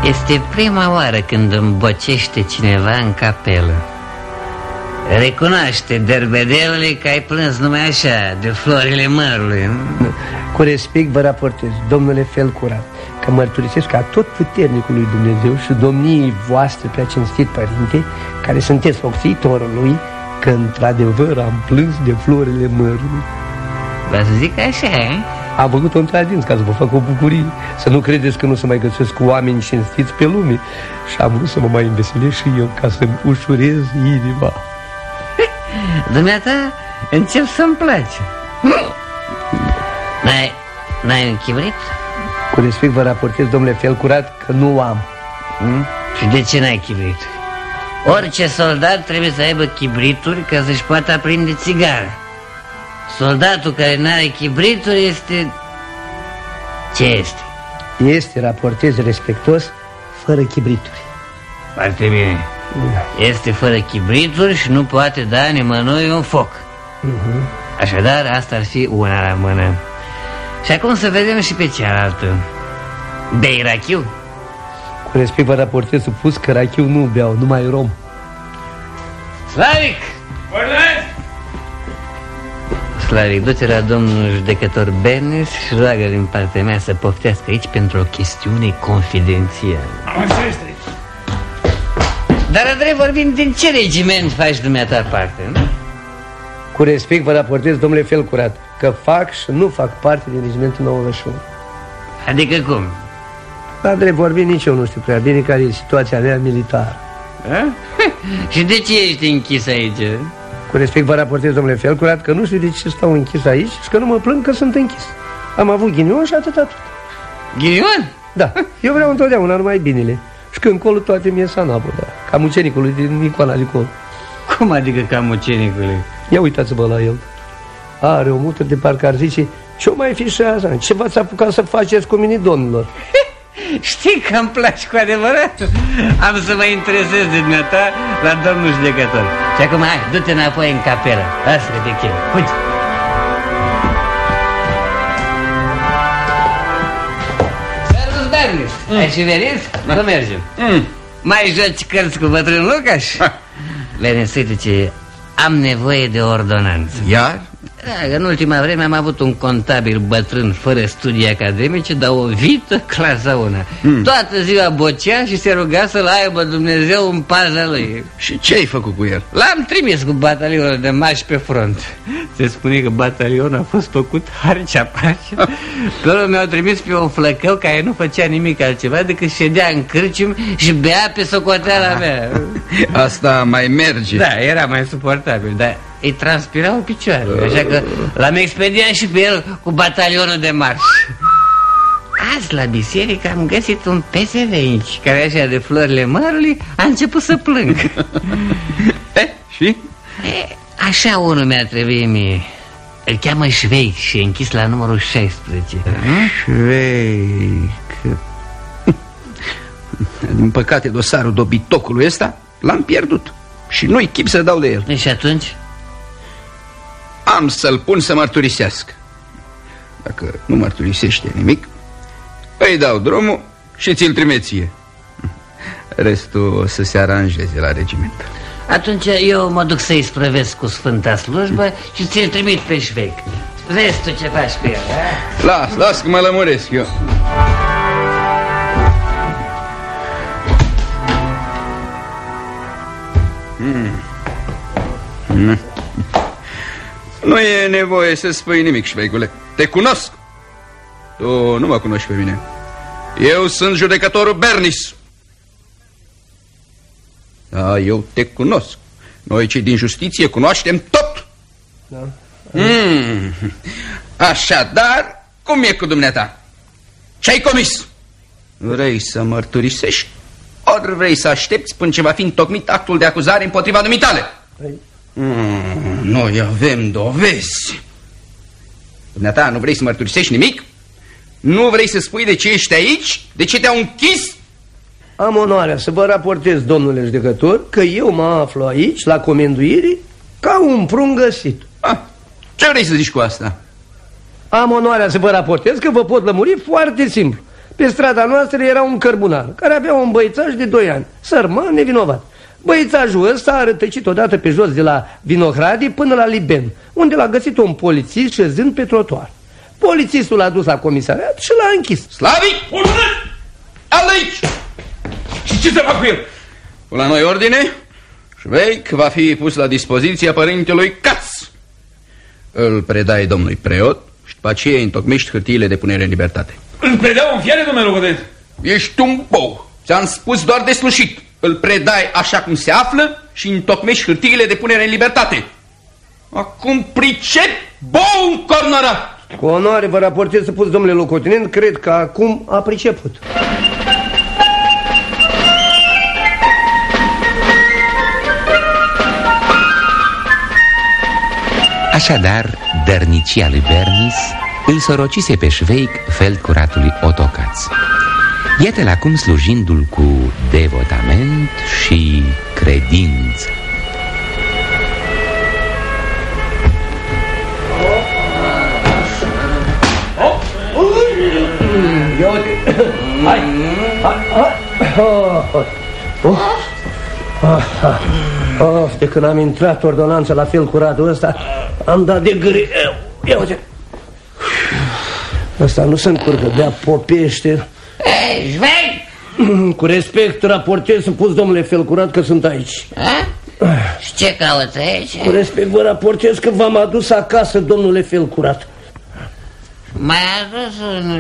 Speaker 15: Este prima oară când îmi bocește cineva în capelă Recunoaște, derbedelule, că ai plâns numai așa, de florile mărului nu?
Speaker 3: Cu respect vă raportez, domnule fel curat Că mărturisesc ca tot puternicul lui Dumnezeu și domniei voastre prea cinstit părinte Care sunteți focțitorul lui Că într-adevăr am plâns de florile mărului
Speaker 15: Vă să zic așa, eh?
Speaker 3: Am făcut-o într-adins ca să vă fac o bucurie Să nu credeți că nu se mai găsesc oameni cinstiți pe lume Și am vrut să mă mai înveselesc și eu Ca să-mi ușurez inima [laughs]
Speaker 15: Dumneata, încep să-mi place [coughs] N-ai, n-ai un chibrit?
Speaker 3: Cu respect vă raportez, domnule fel curat, că nu am
Speaker 15: hmm? Și de ce n-ai chibrit? Orice soldat trebuie să aibă chibrituri ca să-și poată aprinde țigară Soldatul care n-are chibrituri este... Ce este?
Speaker 3: Este, raportez respectos, fără chibrituri
Speaker 15: Foarte bine Este fără chibrituri și nu poate da nimănui un foc
Speaker 3: uh-huh.
Speaker 15: Așadar, asta ar fi una la mână Și acum să vedem și pe cealaltă Bei rachiu?
Speaker 3: Cu respect vă raportez supus că rachiu nu beau, numai rom
Speaker 15: Slavic!
Speaker 7: Ordonez!
Speaker 15: Slavic, du-te la domnul judecător Bernes și roagă din partea mea să poftească aici pentru o chestiune confidențială.
Speaker 7: Am înțeles,
Speaker 15: Dar, Andrei, vorbind, din ce regiment faci dumneata parte, nu?
Speaker 3: Cu respect vă raportez, domnule fel curat, că fac și nu fac parte din regimentul 91
Speaker 15: Adică cum?
Speaker 3: Dar drept vorbind, nici eu nu știu prea bine care e situația mea militară
Speaker 15: A? [laughs] Și de ce ești închis aici?
Speaker 3: Cu respect vă raportez, domnule fel curat, că nu știu de ce stau închis aici și că nu mă plâng că sunt închis Am avut ghinion și atât atât
Speaker 15: Ghinion?
Speaker 3: Da, eu vreau întotdeauna numai binele Și când colo toate mi-e sanaboda Ca mucenicului din icoana de colo
Speaker 15: Cum adică ca mucenicului?
Speaker 3: Ia uitați-vă la el Are o mută de parcă ar zice Ce mai fi și asta? Ce v-ați apucat să faceți cu mine, domnilor?
Speaker 15: Știi că îmi place cu adevărat Am să mă interesez de dumneata la domnul judecător Și acum hai, du-te înapoi în capelă Lasă-te de chem, uite Servus, Bernis, mm. ai și venit? Mm. Să mergem mm. Mai joci cărți cu bătrân Lucas? Bernis, uite ce am nevoie de ordonanță
Speaker 10: Iar?
Speaker 15: Da, în ultima vreme am avut un contabil bătrân fără studii academice, dar o vită clasa una. Hmm. Toată ziua bocea și se ruga să-l aibă Dumnezeu în paza lui.
Speaker 10: Și ce ai făcut cu el?
Speaker 15: L-am trimis cu batalionul de mași pe front. Se spune că batalionul a fost făcut harcea pace. [laughs] Pe urmă mi-au trimis pe un flăcău care nu făcea nimic altceva decât ședea în cârcium și bea pe socoteala mea. [laughs]
Speaker 10: Asta mai merge.
Speaker 15: Da, era mai suportabil, dar îi transpirau picioarele, așa că l-am expediat și pe el cu batalionul de marș. Azi la biserică am găsit un pesevenici care așa de florile mărului a început să plâng. [laughs]
Speaker 10: e, și?
Speaker 15: E, așa unul mi-a trebuit mie. Îl cheamă Șveic și e închis la numărul 16.
Speaker 10: Șveic... [laughs] Din păcate dosarul dobitocului ăsta l-am pierdut Și nu-i chip să dau de el
Speaker 15: Și atunci?
Speaker 10: Am să-l pun să mărturisească Dacă nu mărturisește nimic Îi dau drumul și ți-l trimeție Restul o să se aranjeze la regiment
Speaker 15: Atunci eu mă duc să-i sprăvesc cu Sfânta Slujbă și ți-l trimit pe șvec Vezi tu ce faci pe el, da?
Speaker 10: Las, las că mă lămuresc eu Mm. Mm. Nu e nevoie să spui nimic, șveicule Te cunosc Tu nu mă cunoști pe mine Eu sunt judecătorul Bernis. Da, eu te cunosc. Noi cei din justiție cunoaștem tot.
Speaker 3: Da.
Speaker 10: Mm. Așadar, cum e cu dumneata? Ce-ai comis? Vrei să mărturisești? Ori vrei să aștepți până ce va fi întocmit actul de acuzare împotriva dumitale?
Speaker 3: Păi...
Speaker 10: Mm, noi avem dovezi. Dumneata, nu vrei să mărturisești nimic? Nu vrei să spui de ce ești aici? De ce te-au închis?
Speaker 3: Am onoarea să vă raportez, domnule judecător, că eu mă aflu aici, la comenduire, ca un prun găsit.
Speaker 10: Ah, ce vrei să zici cu asta?
Speaker 3: Am onoarea să vă raportez că vă pot lămuri foarte simplu. Pe strada noastră era un cărbunar care avea un băițaș de 2 ani, sărman nevinovat. Băițașul ăsta a rătăcit odată pe jos de la Vinohradi până la Liben, unde l-a găsit un polițist șezând pe trotuar. Polițistul l-a dus la comisariat și l-a închis.
Speaker 10: Slavic! Al aici! Și ce să fac cu el? La noi ordine, Șveic va fi pus la dispoziția părintelui Caț. Îl predai domnului preot și după aceea întocmești hârtiile de punere în libertate.
Speaker 14: Îl predau în fiare, domnule locotenent?
Speaker 10: Ești un bou. Ți-am spus doar de slușit. Îl predai așa cum se află și întocmești hârtiile de punere în libertate. Acum pricep bou în cornărat.
Speaker 3: Cu onoare vă raportez să pus, domnule locotenent, cred că acum a priceput.
Speaker 2: Așadar, dărnicia lui Bernis îl sorocise pe șveic feldcuratului Otocaț. Iată-l acum slujindu-l cu devotament și credință.
Speaker 3: Ia uite. Hai, hai, hai. Oh, oh. Oh, oh, de când am intrat ordonanța la fel curatul ăsta, am dat de greu. Ia uite. Ăsta nu se încurcă, de-a popește.
Speaker 15: Ei, Jvei! [clears throat]
Speaker 3: Cu respect raportez să pus domnule Felcurat că sunt aici.
Speaker 15: A? Și ce cauți aici?
Speaker 3: Cu respect vă raportez că v-am adus acasă, domnule Felcurat.
Speaker 15: Mai adus un...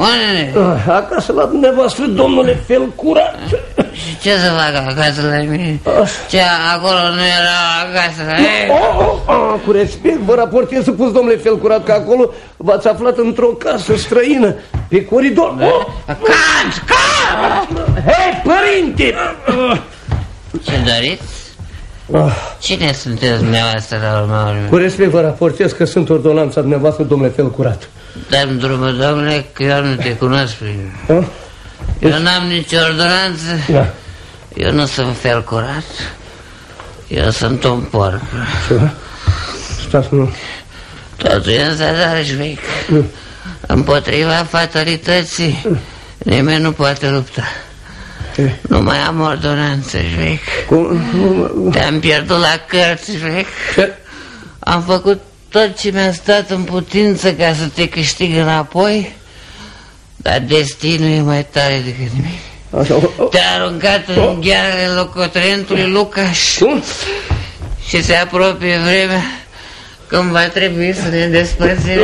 Speaker 15: Unde?
Speaker 3: Ah, Acasă la dumneavoastră, domnule Felcurat.
Speaker 15: Și ce să fac acasă la mine? Ce, acolo nu era acasă la mine?
Speaker 3: Oh, oh, oh, cu respect vă raportez să pus, domnule Felcurat, că acolo v-ați aflat într-o casă străină, pe coridor.
Speaker 15: Da.
Speaker 3: Oh,
Speaker 15: Cant, cant!
Speaker 3: Hei, părinte!
Speaker 15: Ce doriți?
Speaker 3: Ah,
Speaker 15: Cine sunteți dumneavoastră la urma urmei?
Speaker 3: Cu respect vă raportez că sunt ordonanța dumneavoastră, domnule Felcurat.
Speaker 15: Dăm drumul, domnule, că eu nu te cunosc pe
Speaker 3: Ah?
Speaker 15: Eu n-am nicio ordonanță.
Speaker 3: Da.
Speaker 15: Eu nu sunt fel curat. Eu sunt un porc.
Speaker 3: Ce? Stați, nu.
Speaker 15: Totul e în zadar și vechi. Împotriva fatalității nimeni nu poate lupta. Nu mai am ordonanță, Jvec. Te-am pierdut la cărți, Jvec. Am făcut tot ce mi-a stat în putință ca să te câștig înapoi, dar destinul e mai tare decât nimic. Te-a aruncat în ghearele locotenentului Lucaș și se apropie vremea când va trebui să ne despărțim.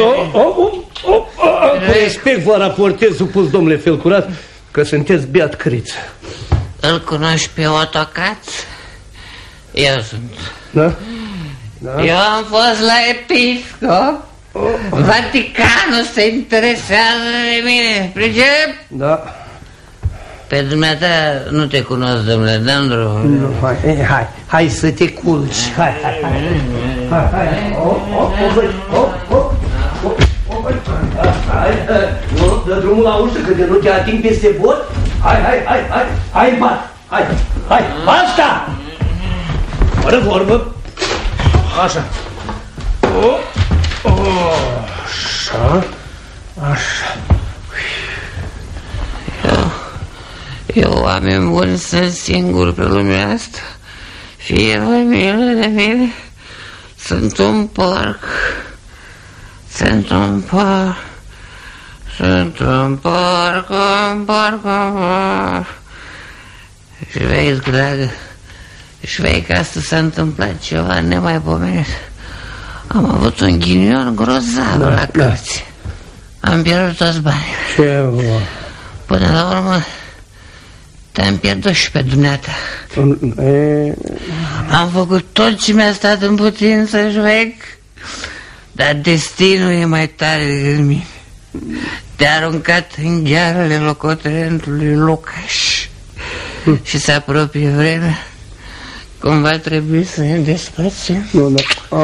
Speaker 3: Cu respect vă raportez, supus, domnule Felcurat, că sunteți beat criț.
Speaker 15: Îl cunoști pe Otocaț? Eu sunt.
Speaker 3: Da? Da?
Speaker 15: Eu am fost la episcop. Vaticanul se interesează de mine. Pricep?
Speaker 3: Da.
Speaker 15: Pe dumneata nu te cunosc, domnule Dandru.
Speaker 3: Nu, hai, eh, hai, hai să te culci. Hai, hai, hai. Hai, hai. Op, op, op, op, op, op, op, Hai, hai. Nu, dă drumul la ușă, că de nu te ating peste bot. Hai, hai, hai, hai, hai, în pat. Hai, hai, basta! Fără vorbă. Așa. O, o, așa, așa.
Speaker 15: Eu, oameni buni, sunt singur pe lumea asta. Fie vă milă de mine. Sunt un porc. Sunt un porc. Sunt un porc, un porc, un porc. Și vezi, dragă, și vezi că asta s-a întâmplat ceva nemaipomenit. Am avut un ghinion grozav
Speaker 3: Da,
Speaker 15: la cărți. Am pierdut toți banii.
Speaker 3: Ce bă.
Speaker 15: Până la urmă, te-am pierdut și pe dumneata.
Speaker 3: E...
Speaker 15: Am făcut tot ce mi-a stat în putință, Șvec, dar destinul e mai tare decât mine. Te-a aruncat în ghearele locotenentului Lucaș și se apropie vremea cum va trebui să ne despărțim.
Speaker 3: Nu, nu. Uh...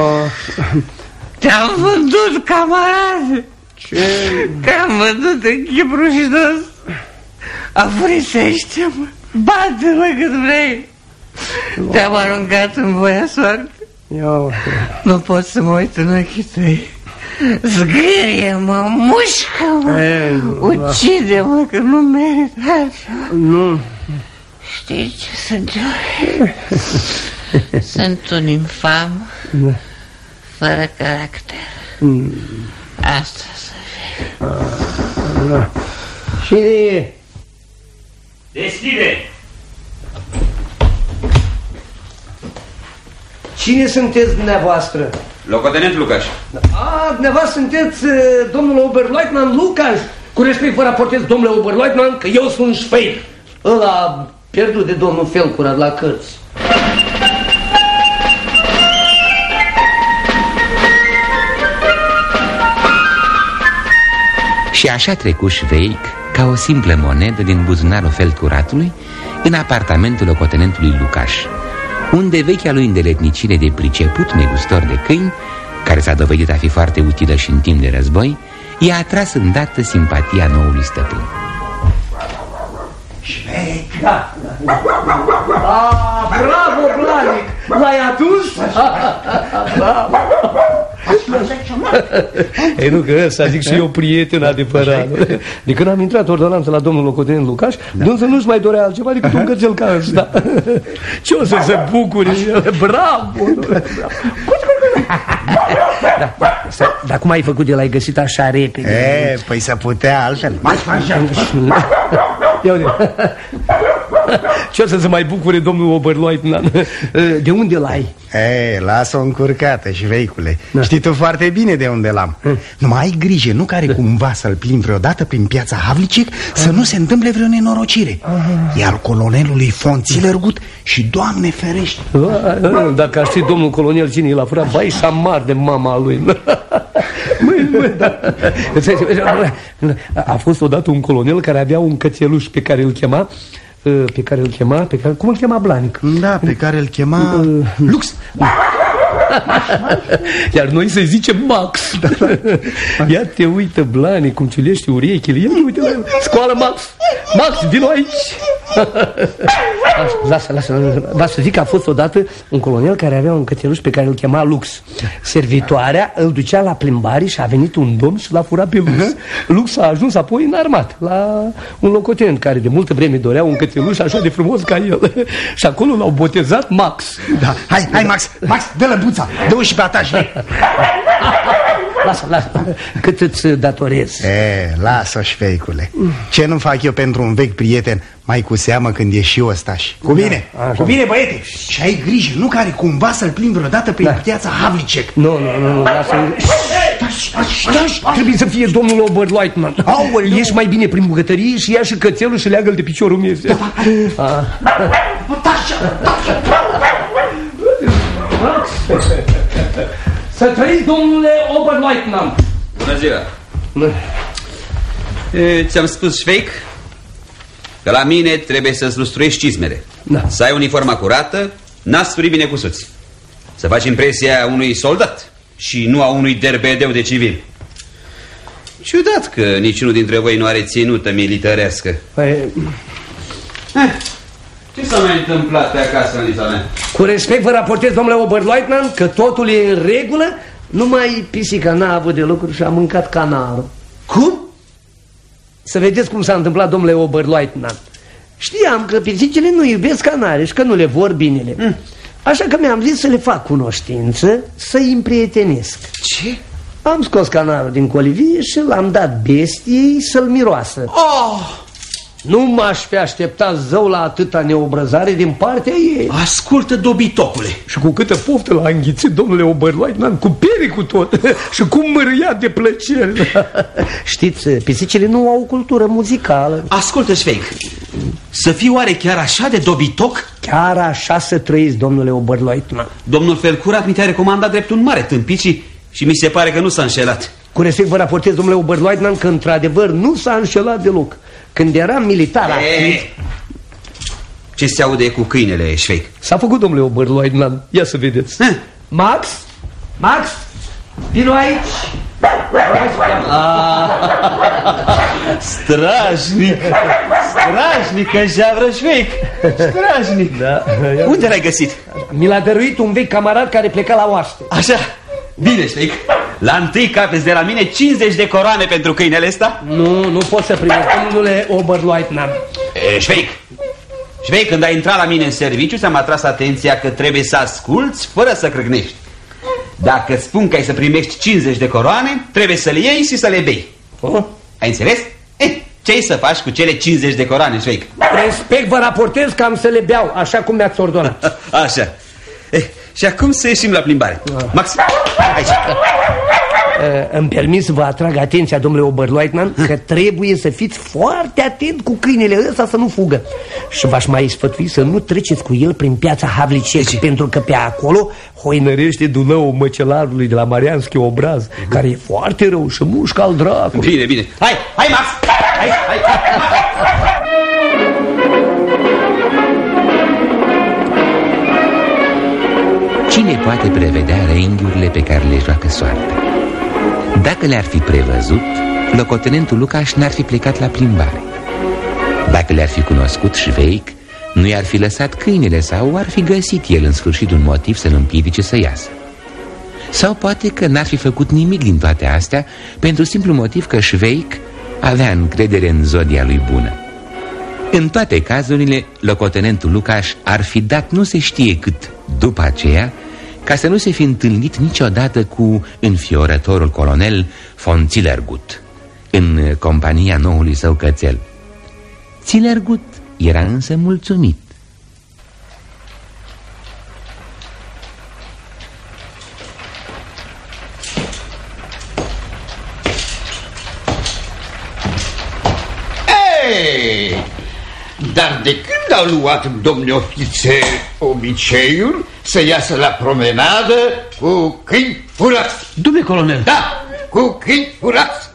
Speaker 15: Te-am vândut, camarade!
Speaker 3: Ce?
Speaker 15: Te-am vândut în Chipru și dos. Afurisește-mă, bate-mă cât vrei. Te-am aruncat în voia soarte.
Speaker 3: Ia,
Speaker 15: Nu pot să mă uit în ochii tăi. Zgârie-mă, mușcă-mă, ucide-mă, că nu merit așa.
Speaker 3: Nu.
Speaker 15: Știți ce sunt eu? [laughs] Sunt un infam
Speaker 3: Da.
Speaker 15: fără caracter.
Speaker 3: Mm.
Speaker 15: Asta să fie.
Speaker 3: Da. Cine e?
Speaker 14: Deschide!
Speaker 3: Cine sunteți dumneavoastră?
Speaker 16: Locotenent Lucaș.
Speaker 3: A, dumneavoastră sunteți uh, domnul Oberleutnant Lucas? Cu respect vă raportez, domnule Oberleutnant, că eu sunt șfei. Ăla pierdut de domnul Felcurat la cărți.
Speaker 2: Și așa trecu Șveic ca o simplă monedă din buzunarul felcuratului în apartamentul locotenentului Lucaș, unde vechea lui îndeletnicire de priceput negustor de câini, care s-a dovedit a fi foarte utilă și în timp de război, i-a atras îndată simpatia noului stăpân.
Speaker 3: Da. A, bravo, Blanic! L-ai adus? [laughs] Bravo! Ei nu că ăsta zic și eu prieten adevărat De când am intrat ordonanță la domnul locotenent Lucaș da. Dânsul nu-și mai dorea altceva decât un cățel ca ăsta. Ce o să se bucure? Bravo! Da, Dar cum ai făcut de l-ai găsit așa repede?
Speaker 11: E, păi să putea altfel.
Speaker 3: Mai Ia uite. Ce o să se mai bucure domnul Oberleutnant? De unde l-ai?
Speaker 11: E, lasă-o încurcată și veicule da. Știi tu foarte bine de unde l-am Numai ai grijă, nu care cumva să-l plimbi vreodată prin piața Havlicek Să nu se întâmple vreo nenorocire E al colonelului Fonțilergut și Doamne ferește
Speaker 3: Dacă ar ști domnul colonel cine l-a furat Bai șamar de mama lui Măi, măi, da. A fost odată un colonel care avea un cățeluș pe care îl chema pe care îl chema, pe care, cum îl chema Blanic?
Speaker 11: Da, pe care îl chema
Speaker 3: Lux. Iar noi să zicem Max. Ia te uită Blanic cum ciulește urechile. Ia te uite, [laughs] scoală Max. Max, vino aici. Lasă, lasă, lasă să zic că a fost odată un colonel care avea un cățeluș pe care îl chema Lux. Servitoarea îl ducea la plimbare și a venit un domn și l-a furat pe Lux. Lux a ajuns apoi în armat la un locotenent care de multă vreme dorea un cățeluș așa de frumos ca el. [laughs] și acolo l-au botezat Max.
Speaker 11: Da, hai, hai Max, Max, dă-l buța, dă-o și pe ataș, [laughs]
Speaker 3: Lasă, lasă, [laughs] cât îți datorez.
Speaker 11: E, lasă șfeicule. Ce nu fac eu pentru un vechi prieten? Mai cu seamă când e și ostaș. Cu bine,
Speaker 3: da,
Speaker 11: cu bine băiete. Și ai grijă, nu care cumva să-l plimbi vreodată prin da. piața Havlicek.
Speaker 3: Nu, nu, nu, nu lasă Trebuie să fie domnul Oberleutnant
Speaker 11: Aoleu.
Speaker 3: Ești mai bine prin bucătărie și ia și cățelul și leagă-l de piciorul meu Să trăiți, domnule Oberleutnant
Speaker 16: Bună ziua. Ți-am spus, Șveic Că la mine trebuie să-ți lustruiești cizmele.
Speaker 3: Da.
Speaker 16: Să ai uniforma curată Nasturi bine cusuți Să faci impresia unui soldat Și nu a unui derbedeu de civil. Ciudat că niciunul dintre voi nu are ținută militărească
Speaker 3: Păi...
Speaker 16: Eh, ce s-a mai întâmplat pe acasă, Anita mea?
Speaker 3: Cu respect vă raportez, domnule Oberleutnant, că totul e în regulă Numai pisica n-a avut de lucru și a mâncat canalul
Speaker 11: Cum?
Speaker 3: Să vedeți cum s-a întâmplat, domnule Oberleutnant Știam că pisicile nu iubesc canare și că nu le vor binele mm. Așa că mi-am zis să le fac cunoștință, să-i împrietenesc
Speaker 11: Ce?
Speaker 3: Am scos canarul din colivie și l-am dat bestiei să-l miroasă
Speaker 11: Oh!
Speaker 3: Nu m-aș fi așteptat zău la atâta neobrăzare din partea ei.
Speaker 16: Ascultă, dobitocule.
Speaker 3: Și cu câtă poftă l-a înghițit domnule Oberleutnant, cu peri cu tot [laughs] și cum mărâia de plăcere. [laughs] Știți, pisicile nu au o cultură muzicală.
Speaker 16: Ascultă, Șveic, să fii oare chiar așa de dobitoc?
Speaker 3: Chiar așa să trăiți, domnule Oberleutnant.
Speaker 16: Domnul Felcurat mi te-a recomandat drept un mare tâmpicii și mi se pare că nu s-a înșelat.
Speaker 3: Cu respect vă raportez, domnule Oberleutnant, că într-adevăr nu s-a înșelat deloc. Când eram militar activ...
Speaker 16: Ce se aude cu câinele, Șveic?
Speaker 3: S-a făcut, domnule Oberleutnant. Ia să vedeți. Max? Max? Vino aici! [laughs]
Speaker 16: Strajnic! Strajnic, javră Șveic! Strajnic!
Speaker 3: Da.
Speaker 16: Unde l-ai găsit?
Speaker 3: Mi l-a dăruit un vechi camarad care pleca la oaște.
Speaker 16: Așa, bine, Șveic. La întâi capeți de la mine 50 de coroane pentru câinele ăsta?
Speaker 3: Nu, nu pot să primesc, domnule Oberleutnant.
Speaker 16: E, Șveic, Șveic, când ai intrat la mine în serviciu, ți-am atras atenția că trebuie să asculți fără să crâgnești. Dacă îți spun că ai să primești 50 de coroane, trebuie să le iei și să le bei.
Speaker 3: Oh.
Speaker 16: Ai înțeles? Eh, ce ai să faci cu cele 50 de coroane, Șveic?
Speaker 3: Respect, vă raportez că am să le beau, așa cum mi-ați ordonat. [laughs]
Speaker 16: Așa. Eh, și acum să ieșim la plimbare. Max, aici.
Speaker 3: Uh, [laughs] îmi permis să vă atrag atenția, domnule Oberleutnant, că trebuie să fiți foarte atent cu câinele ăsta să nu fugă. Și v-aș mai sfătui să nu treceți cu el prin piața Havlicek, pentru că pe acolo hoinărește Dunăul măcelarului de la Marianski Obraz, care e foarte rău și mușcă al dracului.
Speaker 16: Bine, bine. Hai, hai, Max! Hai, hai, hai!
Speaker 2: Cine poate prevedea renghiurile pe care le joacă soarta? Dacă le-ar fi prevăzut, locotenentul Lucaș n-ar fi plecat la plimbare. Dacă le-ar fi cunoscut Șveic, nu i-ar fi lăsat câinele sau ar fi găsit el în sfârșit un motiv să-l împiedice să iasă. Sau poate că n-ar fi făcut nimic din toate astea pentru simplu motiv că Șveic avea încredere în zodia lui bună. În toate cazurile, locotenentul Lucaș ar fi dat nu se știe cât după aceea ca să nu se fi întâlnit niciodată cu înfiorătorul colonel von Zillergut în compania noului său cățel. Zillergut era însă mulțumit.
Speaker 4: Ei, dar de când au luat domnule ofițer obiceiul să iasă la promenadă cu câini furați?
Speaker 16: Domnule colonel!
Speaker 4: Da, cu câini furați.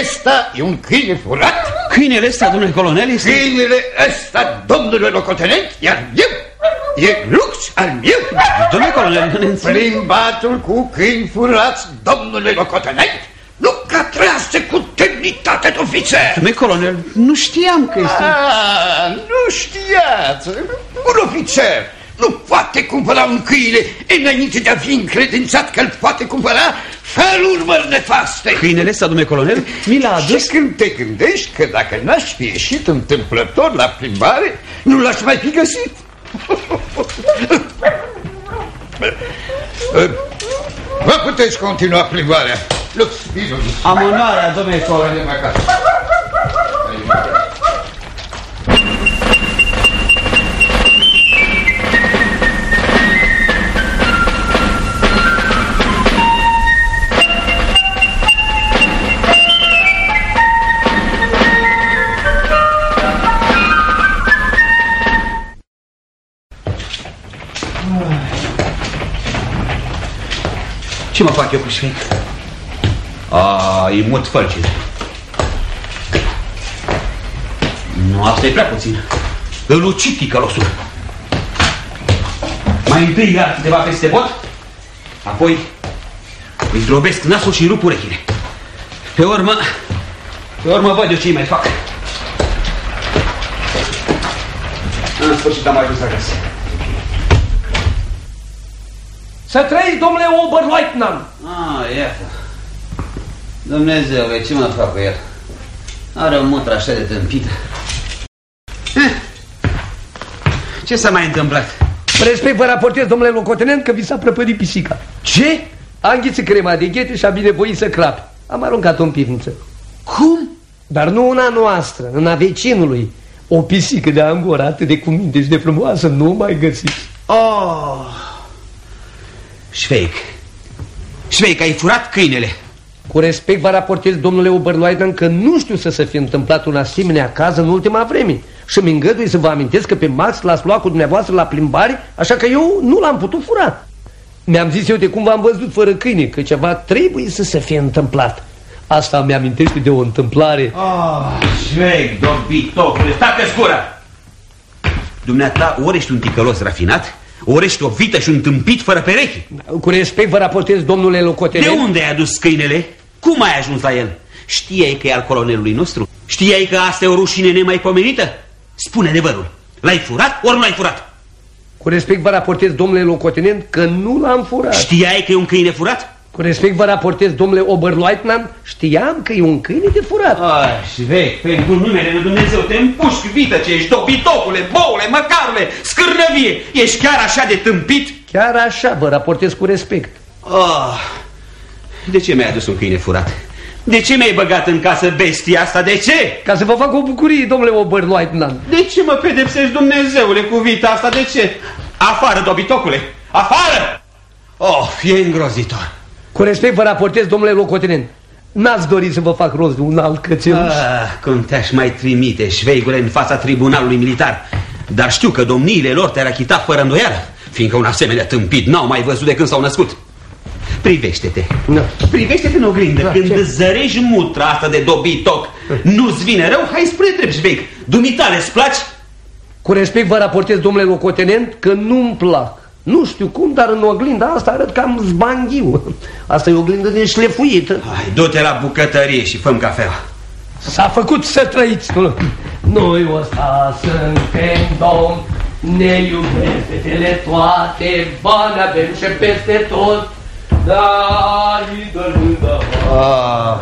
Speaker 4: Ăsta e un câine furat?
Speaker 16: Câinele ăsta, domnule colonel, este...
Speaker 4: Câinele ăsta, domnule locotenent, iar eu E lux al meu.
Speaker 16: Domnule colonel, nu ne înțeleg.
Speaker 4: Plimbatul cu câini furați, domnule locotenent, nu catrează cu demnitate de ofițer.
Speaker 16: Domnule colonel, nu știam că este...
Speaker 4: Ah, nu știați. Un ofițer nu poate cumpăra un câine înainte de a fi încredințat că îl poate cumpăra fără urmări nefaste.
Speaker 16: Câinele ăsta, domnule colonel, mi l-a adus...
Speaker 4: Și când te gândești că dacă n-aș fi ieșit întâmplător la plimbare, nu l-aș mai fi găsit. Vă puteți continua plimbarea. Lux, vino.
Speaker 16: Am onoarea, domnule colonel. Ce mă fac eu cu șfeic? A, e mult fălcine. Nu, asta e prea puțin. Îl ucid ticălosul. Mai întâi ia câteva peste bot, apoi îi drobesc nasul și rup urechile. Pe urmă, pe urmă văd eu ce mai fac. În sfârșit am ajuns acasă.
Speaker 3: Să trăiți, domnule Oberleutnant!
Speaker 16: Ah, iată. Dumnezeule, ce mă fac cu el? Are o mutră așa de tâmpită. Eh, Ce s-a mai întâmplat?
Speaker 3: Respect vă raportez, domnule locotenent, că vi s-a prăpădit pisica.
Speaker 16: Ce?
Speaker 3: A înghițit crema de ghete și a binevoit să crape. Am aruncat-o în pivniță.
Speaker 16: Cum?
Speaker 3: Dar nu una noastră, în a vecinului. O pisică de angora atât de cuminte și de frumoasă nu mai găsiți.
Speaker 16: Oh! Șveic, Șveic, ai furat câinele.
Speaker 3: Cu respect vă raportez, domnule Oberleutnant, că nu știu să se fi întâmplat un asemenea caz în ultima vreme. Și mi îngădui să vă amintesc că pe Max l-ați luat cu dumneavoastră la plimbare, așa că eu nu l-am putut fura. Mi-am zis eu de cum v-am văzut fără câine, că ceva trebuie să se fie întâmplat. Asta mi-amintește de o întâmplare.
Speaker 16: Oh, șveic, dobitocule, stacă scura! Dumneata, ori ești un ticălos rafinat, ori ești o vită și un tâmpit fără perechi.
Speaker 3: Cu respect vă raportez, domnule locotenent.
Speaker 16: De unde ai adus câinele? Cum ai ajuns la el? Știai că e al colonelului nostru? Știai că asta e o rușine nemaipomenită? Spune adevărul. L-ai furat ori nu l-ai furat?
Speaker 3: Cu respect vă raportez, domnule locotenent, că nu l-am furat.
Speaker 16: Știai că e un câine furat?
Speaker 3: Cu respect vă raportez, domnule Oberleutnant, știam că e un câine de furat.
Speaker 16: Ai, și vechi, pentru numele lui Dumnezeu te împușc, vită ce ești, dobitocule, boule, măcarule, scârnăvie. Ești chiar așa de tâmpit?
Speaker 3: Chiar așa vă raportez cu respect.
Speaker 16: Oh, de ce mi-ai adus un câine furat? De ce mi-ai băgat în casă bestia asta? De ce?
Speaker 3: Ca să vă fac o bucurie, domnule Oberleutnant.
Speaker 16: De ce mă pedepsești, Dumnezeule, cu vita asta? De ce? Afară, dobitocule! Afară! Oh, e îngrozitor.
Speaker 3: Cu respect vă raportez, domnule locotenent. N-ați dorit să vă fac rost de un alt cățeluș?
Speaker 16: Ah, cum te-aș mai trimite, șveigule, în fața tribunalului militar. Dar știu că domniile lor te-ar achita fără îndoială, fiindcă un asemenea tâmpit n-au mai văzut de când s-au născut. Privește-te.
Speaker 3: Da.
Speaker 16: Privește-te în oglindă.
Speaker 3: Da,
Speaker 16: Când
Speaker 3: ce?
Speaker 16: îți zărești mutra asta de dobitoc, nu-ți vine rău? Hai spre drept, șveig. Dumitale, îți placi?
Speaker 3: Cu respect vă raportez, domnule locotenent, că nu-mi plac. Nu știu cum, dar în oglinda asta arăt cam zbanghiu. Asta e oglindă de șlefuită.
Speaker 16: Hai, du-te la bucătărie și făm cafea.
Speaker 3: S-a făcut să trăiți. Nu? Noi ăsta suntem domn, ne iubesc fetele toate, bani avem și peste tot. Da, idolândă.
Speaker 16: Ah,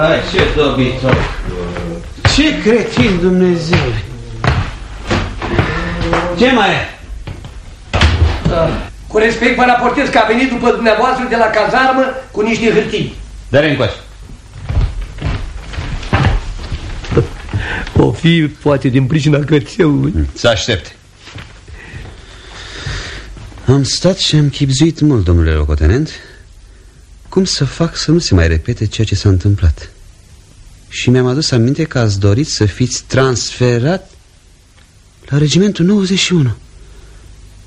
Speaker 16: ai, ce dobitoc. Ce cretin, Dumnezeu. Ce mai e?
Speaker 3: Cu respect vă raportez că a venit după dumneavoastră de la cazarmă cu niște hârtii.
Speaker 16: Dă-le încoace.
Speaker 3: O fi poate din pricina cățelului.
Speaker 16: Să aștepte. Am stat și am chipzuit mult, domnule locotenent, cum să fac să nu se mai repete ceea ce s-a întâmplat. Și mi-am adus aminte că ați dorit să fiți transferat la regimentul 91.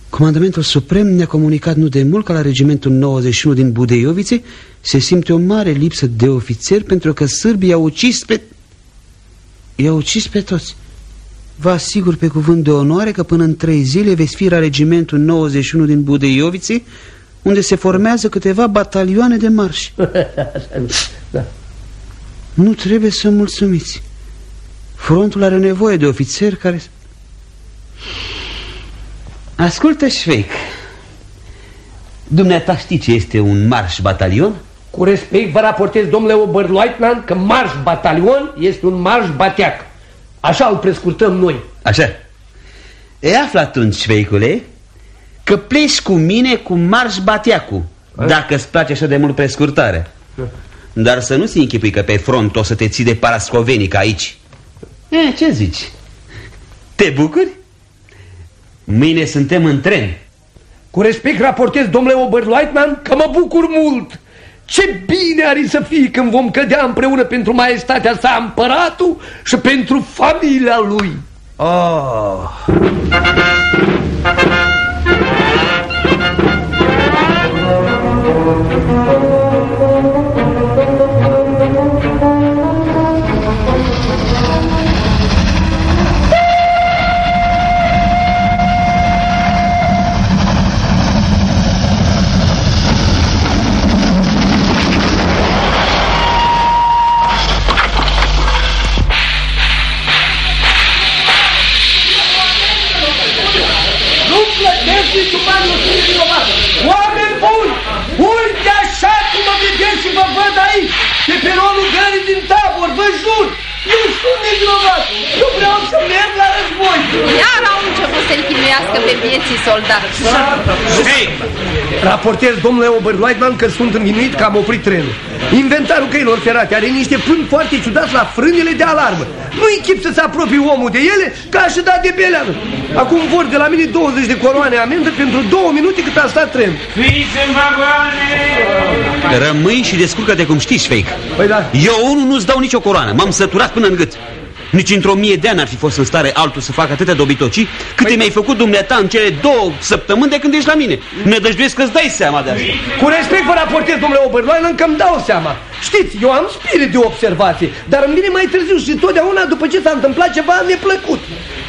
Speaker 16: Comandamentul Suprem ne-a comunicat nu de mult că la regimentul 91 din Budeiovițe se simte o mare lipsă de ofițeri pentru că sârbii i-au ucis pe... i-au ucis pe toți. Vă asigur pe cuvânt de onoare că până în trei zile veți fi la regimentul 91 din Budeiovițe unde se formează câteva batalioane de marș. [laughs]
Speaker 3: da.
Speaker 16: Nu trebuie să mulțumiți. Frontul are nevoie de ofițeri care... Ascultă, Șveic. Dumneata știi ce este un marș batalion?
Speaker 3: Cu respect vă raportez, domnule Oberleutnant, că marș batalion este un marș bateac. Așa îl prescurtăm noi.
Speaker 16: Așa. E află atunci, Șveicule, că pleci cu mine cu marș bateacu, dacă îți place așa de mult prescurtare. Dar să nu-ți închipui că pe front o să te ții de parascovenic aici. E, ce zici? Te bucuri? Mâine suntem în tren.
Speaker 3: Cu respect raportez, domnule Oberleutnant, că mă bucur mult. Ce bine ar să fie când vom cădea împreună pentru maestatea sa împăratul și pentru familia lui.
Speaker 16: Oh.
Speaker 3: Raportez, domnule Oberleutnant, că sunt învinuit că am oprit trenul. Inventarul căilor ferate are niște pâni foarte ciudați la frânele de alarmă. Nu-i chip să se apropie omul de ele ca și da de beleană. Acum vor de la mine 20 de coroane amendă pentru două minute cât a stat trenul.
Speaker 7: Fiți în vagoane!
Speaker 16: Rămâi și descurcă-te cum știi, Șfeic.
Speaker 3: Păi da.
Speaker 16: Eu unul nu-ți dau nicio coroană. M-am săturat până în gât. Nici într-o mie de ani ar fi fost în stare altul să facă atâtea dobitocii cât păi... mi-ai făcut dumneata în cele două săptămâni de când ești la mine. Ne dăjduiesc că-ți dai seama de asta.
Speaker 3: Cu respect vă raportez, domnule Oberloin, încă îmi dau seama. Știți, eu am spirit de observație, dar îmi vine mai târziu și totdeauna după ce s-a întâmplat ceva neplăcut.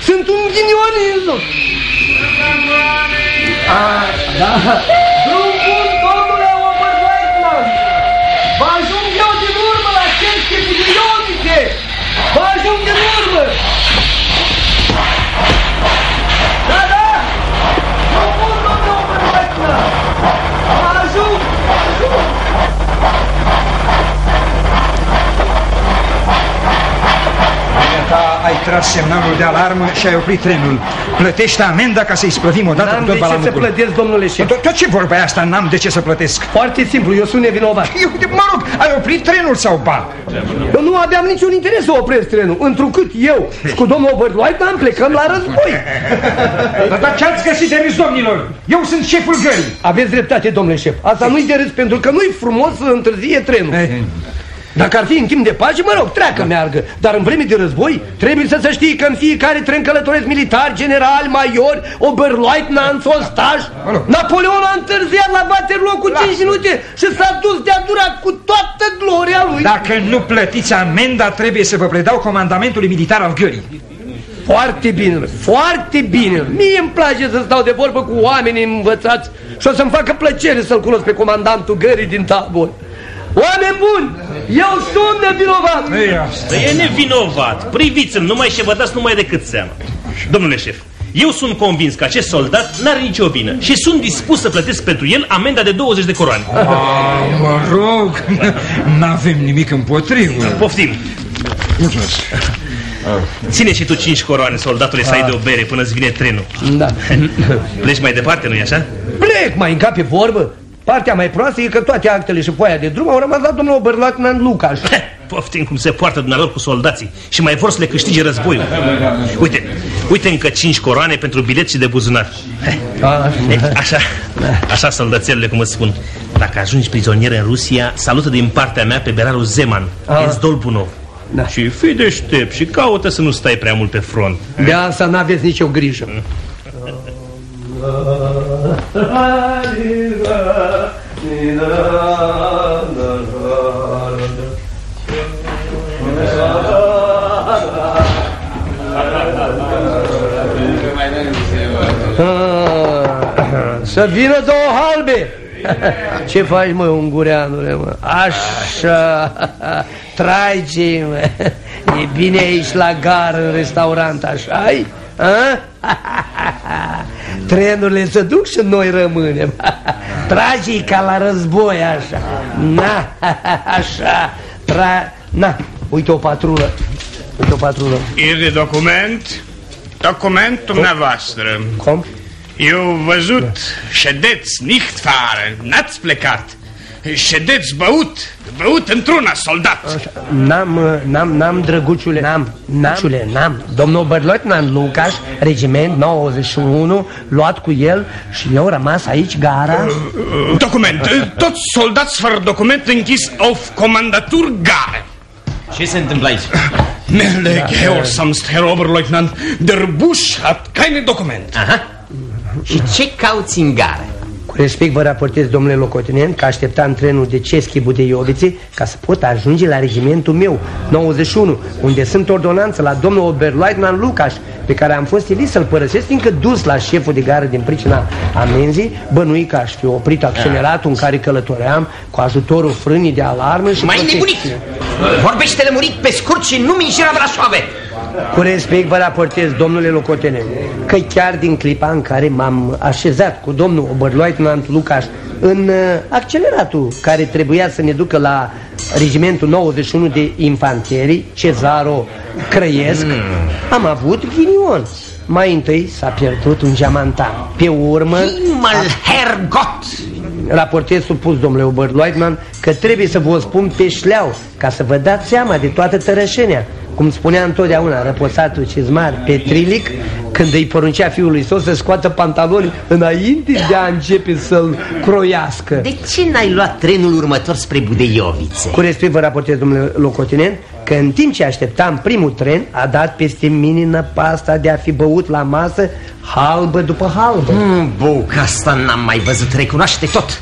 Speaker 3: Sunt un ghinion în loc. Ah, da. Drum bun, domnule Oberloin! Vă ajung eu din urmă la chestie milionice! Vă ajung din urmă! Da, da! Drum bun, domnule Oberloin! Vă ajung! Vă ajung!
Speaker 17: Ta ai tras semnalul de alarmă și ai oprit trenul. Plătește amenda ca să-i spăvim odată
Speaker 3: N-am
Speaker 17: cu tot
Speaker 3: de ce să
Speaker 17: balamucul.
Speaker 3: plătesc, domnule șef.
Speaker 17: Tot, tot ce vorba e asta, n-am de ce să plătesc.
Speaker 3: Foarte simplu, eu sunt nevinovat. [laughs]
Speaker 17: Eu, mă rog, ai oprit trenul sau ba?
Speaker 3: Eu nu aveam niciun interes să opresc trenul, întrucât eu și cu domnul Oberleutnant plecăm la război. [laughs]
Speaker 17: Dar, dar ce-ați găsit de râs, domnilor? Eu sunt șeful gării.
Speaker 3: Aveți dreptate, domnule șef. Asta nu-i de râs, pentru că nu-i frumos să întârzie trenul. Dacă ar fi în timp de pace, mă rog, treacă meargă. Dar în vreme de război, trebuie să se știe că în fiecare tren călătoresc militari, generali, maiori, oberleutnant, ostași. Napoleon a întârziat la Waterloo cu 5 minute și s-a dus de-a durat cu toată gloria lui.
Speaker 17: Dacă nu plătiți amenda, trebuie să vă predau comandamentului militar al gării.
Speaker 3: Foarte bine, foarte bine. Mie îmi place să stau de vorbă cu oameni învățați și o să-mi facă plăcere să-l cunosc pe comandantul gării din tabor. Oameni buni, eu sunt nevinovat!
Speaker 18: E nevinovat. Priviți-l, numai și vă dați numai decât seama. Domnule șef, eu sunt convins că acest soldat n-are nicio vină și sunt dispus să plătesc pentru el amenda de 20 de coroane.
Speaker 17: Ah, mă rog, n-avem nimic împotrivă.
Speaker 18: Poftim. Ține și tu 5 coroane, soldatule, să ai de o bere până-ți vine trenul.
Speaker 3: Da.
Speaker 18: Pleci mai departe, nu-i așa?
Speaker 3: Plec, mai încape vorbă. Partea mai proastă e că toate actele și foaia de drum au rămas la domnul Oberleutnant Lucas.
Speaker 18: Poftim cum se poartă dumnealor cu soldații și mai vor să le câștige războiul. Uite, uite încă 5 coroane pentru bilet și de buzunar. E, Așa, așa soldățelule, cum îți spun. Dacă ajungi prizonier în Rusia, salută din partea mea pe berarul Zeman,
Speaker 3: Ah.
Speaker 18: din Zdolbunov. Da. Și fii deștept și caută să nu stai prea mult pe front.
Speaker 3: De asta n-aveți nicio grijă. Ah, Să vină două halbe! Ce faci, mă, ungureanule, mă? Așa, tragi, mă. E bine aici la gară, în restaurant, așa -i? A? [laughs] Trenurile se duc și noi rămânem. [laughs] Tragi ca la război, așa. Na, [laughs] așa. Tra... Na, uite o patrulă. Uite o patrulă.
Speaker 7: E de document? Document dumneavoastră.
Speaker 3: Cum?
Speaker 7: Eu văzut, ședeți, nicht fahren, n-ați plecat. Ședeți băut, băut într-una, soldat.
Speaker 3: N-am, n-am, n-am, drăguciule, n-am, n-am, n-am. Domnul Oberleutnant Lucas, regiment 91, luat cu el și eu rămas aici, gara.
Speaker 7: Document, toți soldați fără document închis auf Kommandatur Gare.
Speaker 8: Ce se întâmplă aici?
Speaker 7: Mele Gehorsamst, Herr Oberleutnant, der Busch hat keine Dokument.
Speaker 8: Aha. Și ce cauți în gară?
Speaker 3: Cu respect vă raportez, domnule locotenent, că așteptam trenul de Ceschi Budeiovițe ca să pot ajunge la regimentul meu, 91, unde sunt ordonanță la domnul Oberleutnant Lucas, pe care am fost silit să-l părăsesc, fiindcă dus la șeful de gară din pricina amenzii, bănui că aș fi oprit acceleratul în care călătoream cu ajutorul frânii de alarmă și...
Speaker 8: Mai
Speaker 3: protecție.
Speaker 8: nebunit! Vorbește lămurit pe scurt și nu minșira Brașoave!
Speaker 3: Cu respect vă raportez, domnule locotenent, că chiar din clipa în care m-am așezat cu domnul Oberleutnant Lucas în uh, acceleratul care trebuia să ne ducă la regimentul 91 de infanterii, Cezaro Crăiesc, mm. am avut ghinion. Mai întâi s-a pierdut un geamantan. Pe urmă...
Speaker 9: Himmel, Herrgott!
Speaker 3: Raportez supus, domnule Oberleutnant, că trebuie să vă spun pe șleau, ca să vă dați seama de toată tărășenia. Cum spunea întotdeauna răposatul cizmar Petrilic, când îi poruncea fiului său să scoată pantaloni înainte de a începe să-l croiască.
Speaker 9: De ce n-ai luat trenul următor spre Budeiovițe?
Speaker 3: Cu respect vă raportez, domnule locotenent, că în timp ce așteptam primul tren, a dat peste mine năpasta de a fi băut la masă halbă după halbă.
Speaker 9: Mm, Buc, asta n-am mai văzut, recunoaște tot.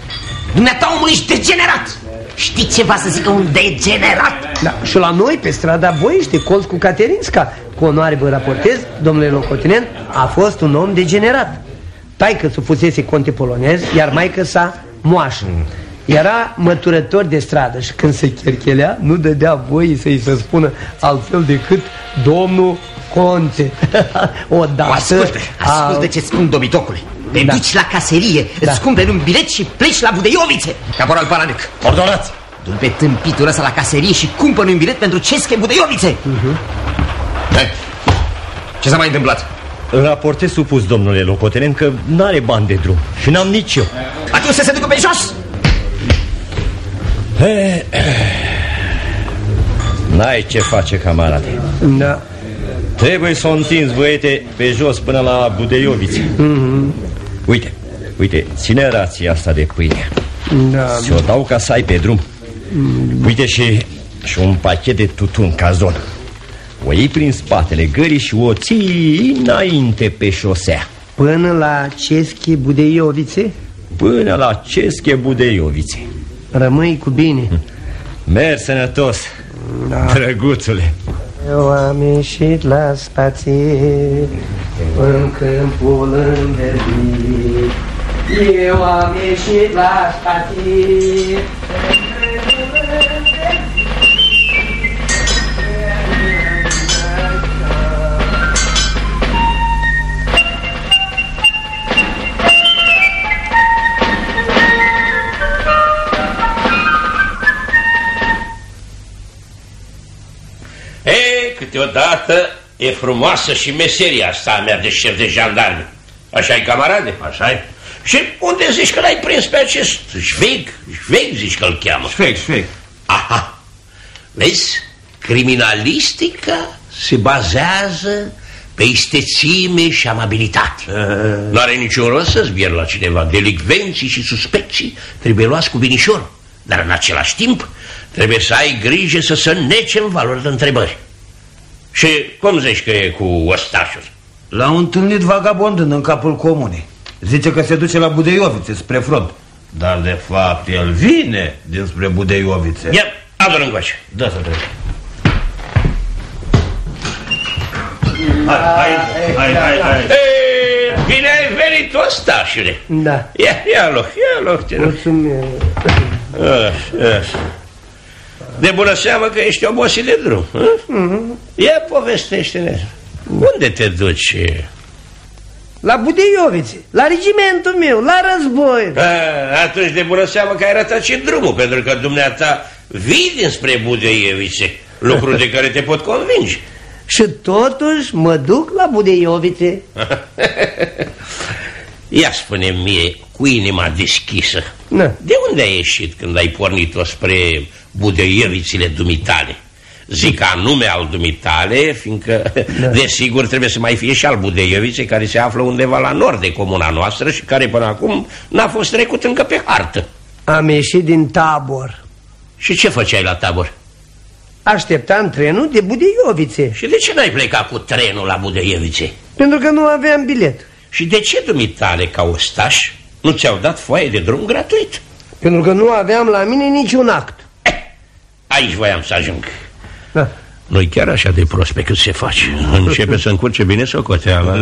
Speaker 9: Dumneata omul ești degenerat. Știi ce va să zică un degenerat?
Speaker 3: Da, și la noi, pe strada Boiește, colț cu Caterinska, cu onoare vă raportez, domnule locotenent, a fost un om degenerat. Taică să fusese conte polonez, iar maică sa moașă. Era măturător de stradă și când se cherchelea, nu dădea voie să-i se spună altfel decât domnul conte. [laughs] Odată...
Speaker 9: Ascultă, ascultă a... ce spun dobitocule. Te da. duci la caserie, da. îți cumperi un bilet și pleci la Budeiovițe. Caporal Paranec, ordonați! Du-l pe tâmpitul ăsta la caserie și cumpăr un bilet pentru Cesche Budeiovițe. Uh
Speaker 3: Mhm.
Speaker 9: -huh. Hey. Ce s-a mai întâmplat?
Speaker 19: Raportez supus, domnule locotenent, că n-are bani de drum și n-am nici eu.
Speaker 9: Atunci să se ducă pe jos! [clears throat]
Speaker 19: N-ai ce face, camarade.
Speaker 3: Da.
Speaker 19: Trebuie să o întinzi, băiete, pe jos până la Budeiovițe.
Speaker 3: Mm
Speaker 19: Uite, uite, ține rația asta de pâine.
Speaker 3: Da.
Speaker 19: Ți-o dau ca să ai pe drum.
Speaker 3: Mm.
Speaker 19: Uite și, și un pachet de tutun cazon. O iei prin spatele gării și o ții înainte pe șosea.
Speaker 3: Până la Cesche Budeiovițe?
Speaker 19: Până la Cesche Budeiovițe.
Speaker 3: Rămâi cu bine.
Speaker 19: Mergi sănătos,
Speaker 3: Da.
Speaker 19: drăguțule.
Speaker 3: Eu am ieșit la spație În câmpul înverbit Eu am ieșit la spație
Speaker 20: câteodată e frumoasă și meseria asta a mea de șef de jandarmi. așa e camarade? așa e. Și unde zici că l-ai prins pe acest șveg? Șveg zici că-l cheamă.
Speaker 21: Șveg, șveg.
Speaker 20: Aha. Vezi? Criminalistica se bazează pe istețime și amabilitate. Nu are niciun rost să zbieri la cineva. Delicvenții și suspecții trebuie luați cu binișor. Dar în același timp trebuie să ai grijă să se nece în valori de întrebări. Și cum zici că e cu ostașul?
Speaker 17: L-au întâlnit vagabondând în capul comunei. Zice că se duce la Budeiovițe, spre front. Dar de fapt el vine dinspre Budeiovițe.
Speaker 20: Ia, adu-l încoace.
Speaker 17: Da, să trec.
Speaker 20: Hai, hai, hai, hai, hai. E, bine ai venit, ostașule.
Speaker 3: Da.
Speaker 20: Ia, ia loc, ia loc. te rog.
Speaker 3: Mulțumim.
Speaker 20: Așa, așa. De bună seamă că ești obosit de drum. hă? Ia povestește-ne. Unde te duci?
Speaker 3: La Budeiovițe, la regimentul meu, la război.
Speaker 20: A, atunci de bună seamă că ai ratat și drumul, pentru că dumneata vii dinspre Budeievițe, lucru de care te pot convinge.
Speaker 3: Și totuși mă duc la Budeiovițe. [laughs]
Speaker 20: Ia spune mie, cu inima deschisă,
Speaker 3: Na.
Speaker 20: de unde ai ieșit când ai pornit-o spre Budeievițile dumitale? Zic anume al dumitale, fiindcă,
Speaker 3: Da.
Speaker 20: desigur, trebuie să mai fie și al Budeievițe, care se află undeva la nord de comuna noastră și care până acum n-a fost trecut încă pe hartă.
Speaker 3: Am ieșit din tabor.
Speaker 20: Și ce făceai la tabor?
Speaker 3: Așteptam trenul de Budeiovițe.
Speaker 20: Și de ce n-ai plecat cu trenul la Budeievițe?
Speaker 3: Pentru că nu aveam bilet.
Speaker 20: Și de ce dumitale, ca ostaș, nu ți-au dat foaie de drum gratuit?
Speaker 3: Pentru că nu aveam la mine niciun act.
Speaker 20: Aici voiam să ajung.
Speaker 3: Da.
Speaker 20: Nu-i chiar așa de prost pe cât se face. Începe să încurce bine socoteala.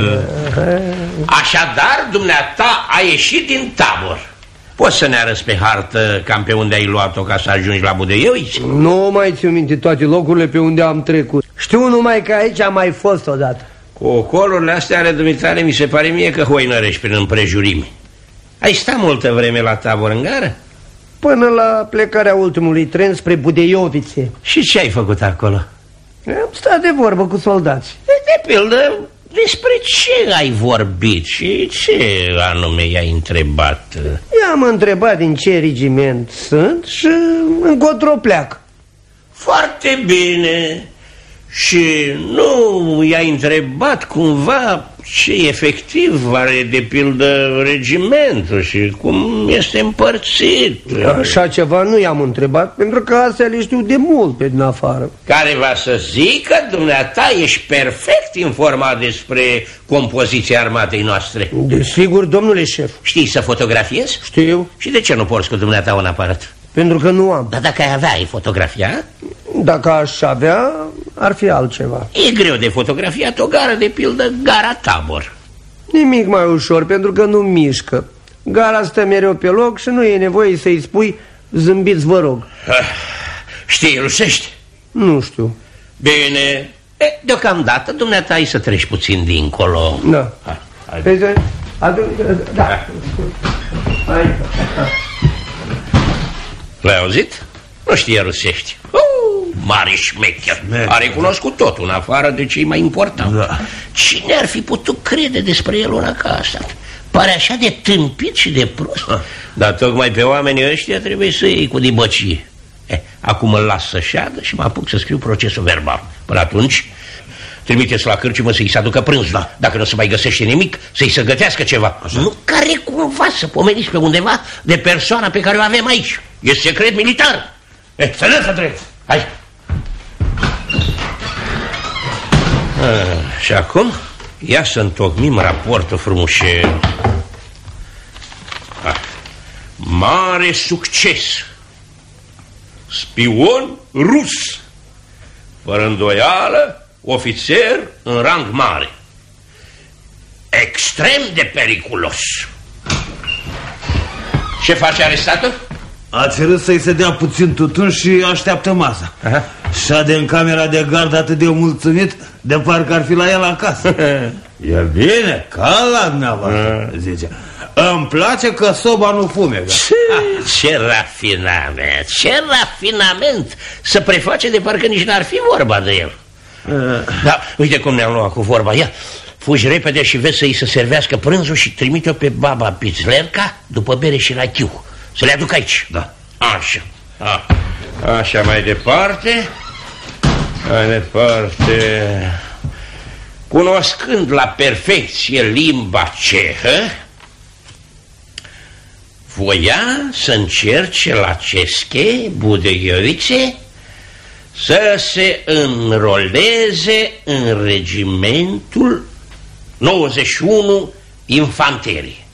Speaker 20: Așadar, dumneata a ieșit din tabor. Poți să ne arăți pe hartă cam pe unde ai luat-o ca să ajungi la Budeioiți?
Speaker 3: Nu mai țin minte toate locurile pe unde am trecut. Știu numai că aici am mai fost odată.
Speaker 20: Cu ocolurile astea ale dumitale mi se pare mie că hoinărești prin împrejurimi. Ai stat multă vreme la tabor în gară?
Speaker 3: Până la plecarea ultimului tren spre Budeiovițe
Speaker 20: Și ce ai făcut acolo?
Speaker 3: Am stat de vorbă cu soldați
Speaker 20: De pildă, despre ce ai vorbit și ce anume i-ai întrebat?
Speaker 3: I-am întrebat din ce regiment sunt și încotro pleacă
Speaker 20: Foarte bine Și nu i-ai întrebat cumva ce efectiv are de pildă regimentul și cum este împărțit.
Speaker 3: Așa ceva nu i-am întrebat Pentru că astea le știu de mult pe din afară.
Speaker 20: Care va să zică, dumneata, ești perfect informat despre compoziția armatei noastre.
Speaker 3: Desigur, domnule șef.
Speaker 20: Știi să fotografiezi?
Speaker 3: Știu.
Speaker 20: Și de ce nu porți cu dumneata un aparat?
Speaker 3: Pentru că nu am.
Speaker 20: Dar dacă ai avea, ai fotografia?
Speaker 3: Dacă aș avea, ar fi altceva.
Speaker 20: E greu de fotografiat o gară, de pildă gara tabor.
Speaker 3: Nimic mai ușor, pentru că nu mișcă. Gara stă mereu pe loc și nu e nevoie să-i spui Zâmbiți, vă rog.
Speaker 20: Știi rusești?
Speaker 3: Nu știu.
Speaker 20: Bine, e, deocamdată dumneata ai să treci puțin dincolo.
Speaker 3: Da.
Speaker 20: Hai,
Speaker 3: Păi, adu da. Hai.
Speaker 20: L-ai auzit? Nu știe rusești uh, Mare șmecher A recunoscut totul în afară de ce mai important da. Cine ar fi putut crede despre el una ca asta? Pare așa de tâmpit și de prost ah. Dar tocmai pe oamenii ăștia trebuie să iei cu dibăcie eh, Acum îl las să șadă și mă apuc să scriu procesul verbal Până atunci Trimiteți la cârciumă să-i se aducă prânz da. Dacă nu se mai găsește nimic, să-i se gătească ceva. Așa. Nu care cumva să pomeniți pe undeva de persoana pe care o avem aici? E secret militar. Eh, Să ne să trec Hai. Ah, Și acum Ia să întocmim raportul frumușel. Ah. Mare succes. Spion rus. Fără îndoială Ofițer în rang mare. Extrem de periculos. Ce face arestatul?
Speaker 19: A cerut să-i se dea puțin tutun și așteaptă masa. Aha. Șade în camera de gard atât de mulțumit De parcă ar fi la el acasă. [laughs] E bine, ca la dumneavoastră, zice. Îmi place că soba nu fumegă.
Speaker 20: Ce, ce rafinament, ce rafinament. Să preface de parcă nici n-ar fi vorba de el Da, uite cum ne-am luat cu vorba. Ia, fugi repede și vezi să-i se servească prânzul Și trimite-o pe baba Pizlerca După bere și rachiu Să le aduc aici.
Speaker 19: Da.
Speaker 20: Așa. A, Așa mai departe. Mai departe. Cunoscând la perfecție limba cehă Voia să încerce la Cesche, Budeiovice Să se înroleze în regimentul 91 infanterie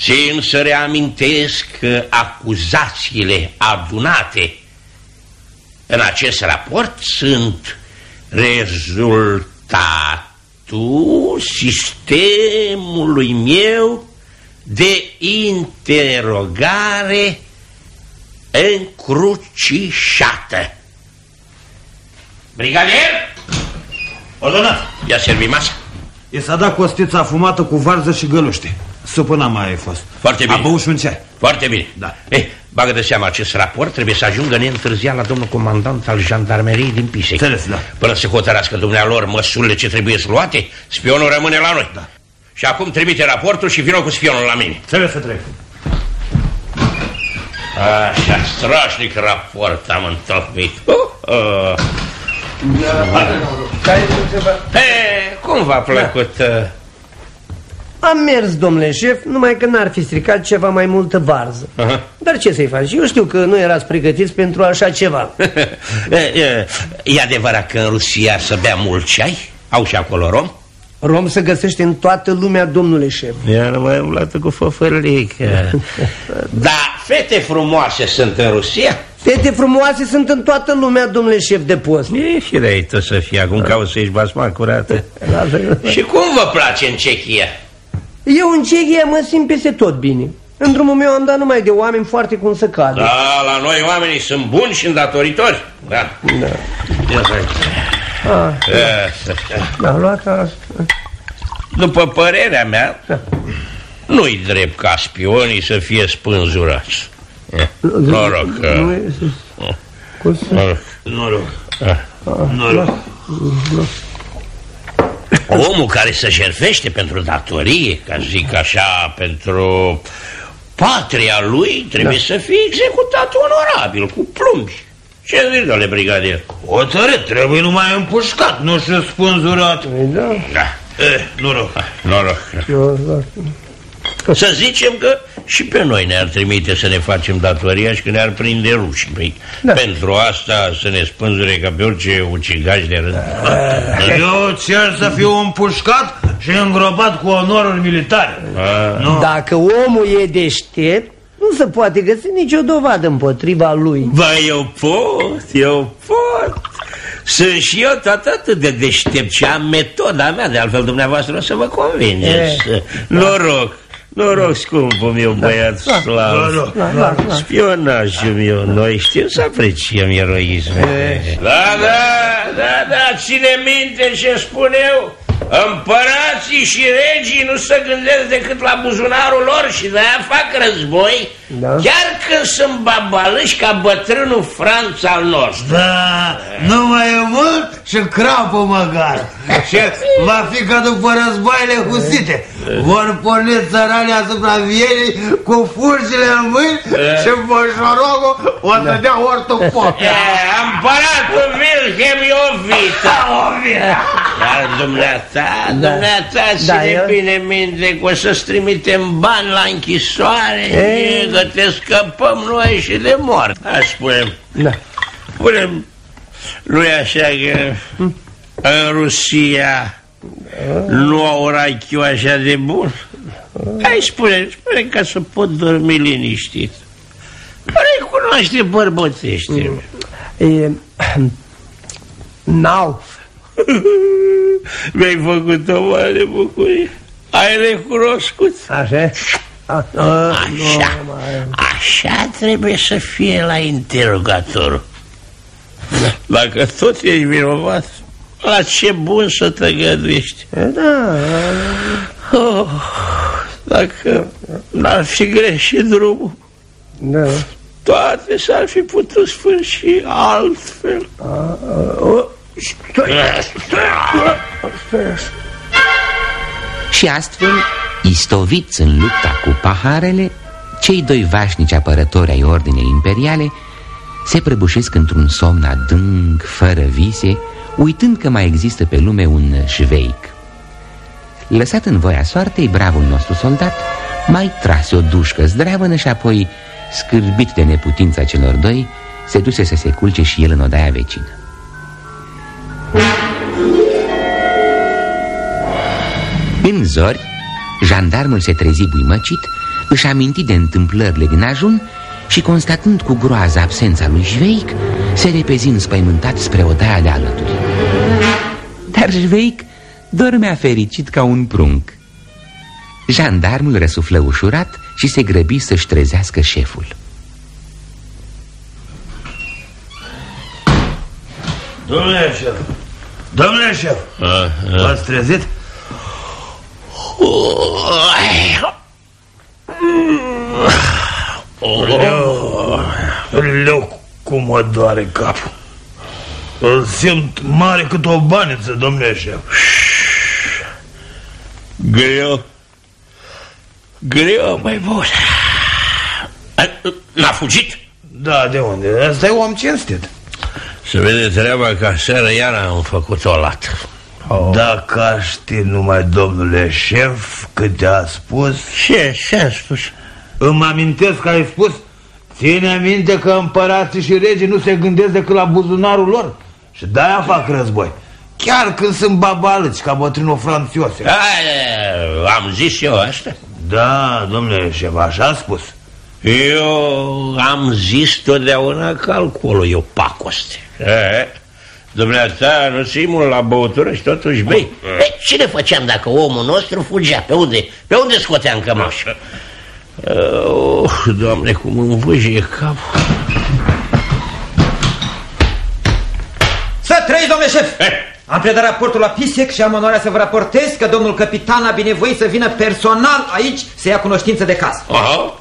Speaker 20: Țin să reamintesc că acuzațiile adunate în acest raport sunt rezultatul sistemului meu de interogare încrucișată. Brigadier!
Speaker 19: Ordonat!
Speaker 20: Ia servi masa.
Speaker 19: I s-a dat costița fumată cu varză și găluște. Supă n-a mai fost.
Speaker 20: Foarte bine.
Speaker 19: A băut și un ceai.
Speaker 20: Foarte bine.
Speaker 19: Da.
Speaker 20: Eh, bagă de seama, acest raport trebuie să ajungă neîntârziat la domnul comandant al jandarmeriei din Pisec.
Speaker 19: Înțeles, da.
Speaker 20: Până se hotărască dumnealor măsurile ce trebuie să luate, spionul rămâne la noi.
Speaker 19: Da.
Speaker 20: Și acum trimite raportul și vină cu spionul la mine.
Speaker 19: Trebuie să trec.
Speaker 20: Așa, strașnic raport am întocmit. Uh, uh. He, cum v-a plăcut? Da.
Speaker 3: Am mers, domnule șef, numai că n-ar fi stricat ceva mai multă varză
Speaker 20: Aha.
Speaker 3: Dar ce să-i faci? Eu știu că nu erați pregătiți pentru așa ceva [laughs]
Speaker 20: e, e, e adevărat că în Rusia să bea mult ceai? Au și acolo rom?
Speaker 3: Rom se găsește în toată lumea, domnule șef.
Speaker 20: Ia nu mai umblată cu făfărlică [laughs] Da, fete frumoase sunt în Rusia?
Speaker 3: Fete frumoase sunt în toată lumea, domnule șef de post.
Speaker 20: E firei tu să fie, acum cauți să ești basma curată [laughs] Și cum vă place în Cehia?
Speaker 3: Eu în Cehia mă simt peste tot bine. În drumul meu am dat numai de oameni foarte cum să cadă.
Speaker 20: Da, la noi oamenii sunt buni și îndatoritori. Da,
Speaker 3: da.
Speaker 20: Ia să aici
Speaker 3: Ah, da, luat asta.
Speaker 20: După părerea mea, nu-i drept ca spionii să fie spânzurați. Noroc.
Speaker 3: Nu e... Cum să...
Speaker 20: Noroc.
Speaker 19: Noroc.
Speaker 3: Noroc.
Speaker 20: Omul care se jerfește pentru datorie, ca zic așa, pentru patria lui, trebuie
Speaker 19: Da.
Speaker 20: să fie executat onorabil, cu plumbi. Ce zici, domnule brigadier?
Speaker 19: Hotărât, trebuie numai împușcat, nu și spânzurat.
Speaker 3: Da.
Speaker 20: Da.
Speaker 19: Eh, noroc.
Speaker 20: Noroc. Să zicem că și pe noi ne-ar trimite să ne facem datoria și că ne-ar prinde ruși. Păi, da. Pentru asta să ne spânzure ca pe orice ucigaș de rând.
Speaker 19: Eu cer să fiu împușcat și îngropat cu onoruri militare. Nu.
Speaker 3: Dacă omul e deștept, nu se poate găsi nicio dovadă împotriva lui.
Speaker 20: Ba, eu pot, eu pot. Sunt și eu tot atât de deștept și am metoda mea, de altfel dumneavoastră o să vă convingeți.
Speaker 3: E.
Speaker 20: Noroc, noroc, scumpul meu băiat
Speaker 3: Da.
Speaker 20: slav.
Speaker 3: Noroc, da, da.
Speaker 20: Spionajul meu, noi știm să apreciem eroismul. Da, da, da, da, ține minte ce spun eu. Împărații și regii nu se gândesc decât la buzunarul lor și de-aia fac război,
Speaker 3: Da.
Speaker 20: chiar când sunt babalăși ca bătrânul Franț al nostru.
Speaker 19: Da, nu mai e mult și crapă măcar. Și va fi ca după războaiele husite. Vor porni țăranii asupra vienii cu furcile în mâini și moșorogul o să dea ortofoc.
Speaker 20: E, Împăratul Wilhelm e o vită. Dar dumneata, dumneata,
Speaker 3: Da,
Speaker 20: ține
Speaker 3: eu-
Speaker 20: bine minte că o să-ți trimitem bani la închisoare,
Speaker 3: Ei.
Speaker 20: că te scăpăm noi și de moarte. Aș spune,
Speaker 3: Da.
Speaker 20: Punem, nu e așa că în Rusia nu au rachiu așa de bun? Hai spune, spune ca să pot dormi liniștit. Recunoaște bărbățește.
Speaker 3: E, [clears throat] n-au. [laughs]
Speaker 20: Mi-ai făcut o mare bucurie. Ai recunoscut.
Speaker 3: Așa? A,
Speaker 20: Așa, așa trebuie să fie la interrogator. Dacă tot ești vinovat, la ce bun să te găduiești.
Speaker 3: Da.
Speaker 20: Oh, dacă n-ar fi greșit drumul,
Speaker 3: Da.
Speaker 20: toate s-ar fi putut sfârși altfel.
Speaker 2: Și astfel, istoviți în lupta cu paharele, cei doi vașnici apărători ai ordinei imperiale se prăbușesc într-un somn adânc, fără vise, uitând că mai există pe lume un șveic. Lăsat în voia soartei, bravul nostru soldat mai trase o dușcă zdravănă și apoi, scârbit de neputința celor doi, se duse să se culce și el în odaia vecină. În zori, jandarmul se trezi buimăcit, își aminti de întâmplările din ajun și constatând cu groază absența lui Jveic, se repezi înspăimântat spre odaia de alături. Dar Jveic dormea fericit ca un prunc. Jandarmul răsuflă ușurat și se grăbi să-și trezească șeful.
Speaker 19: Domnule șef, domnule șef, v-ați trezit? Leu, leu, cum mă doare capul. Îl simt mare cât o baniță, domnule șef.
Speaker 20: Greu. Greu, mai bun. N-a fugit?
Speaker 19: Da, de unde? Asta e om cinstit.
Speaker 20: Se vede treaba că seara iar am făcut o lată.
Speaker 19: Oh. Dacă aș ști numai domnule șef câte a spus...
Speaker 20: Ce? Ce a spus?
Speaker 19: Îmi amintesc că ai spus Ține minte că împărații și regii nu se gândesc decât la buzunarul lor Și de-aia fac război Chiar când sunt babalăci ca bătrânul Franțiose
Speaker 20: Aia, am zis eu asta?
Speaker 19: Da, domnule șef, așa a spus
Speaker 20: Eu am zis totdeauna că alcoolul e o pacoste. E, Dumneata, nu ții mult la băutură și totuși bei. E, ce ne făceam dacă omul nostru fugea? Pe unde? Pe unde scoteam cămașa? [laughs] Oh, doamne, cum îmi vâjie capul.
Speaker 17: Să trăiți, domnule șef! Am predat raportul la PISEC și am onoarea să vă raportez că domnul capitan a binevoit să vină personal aici să ia cunoștință de caz.
Speaker 20: Aha,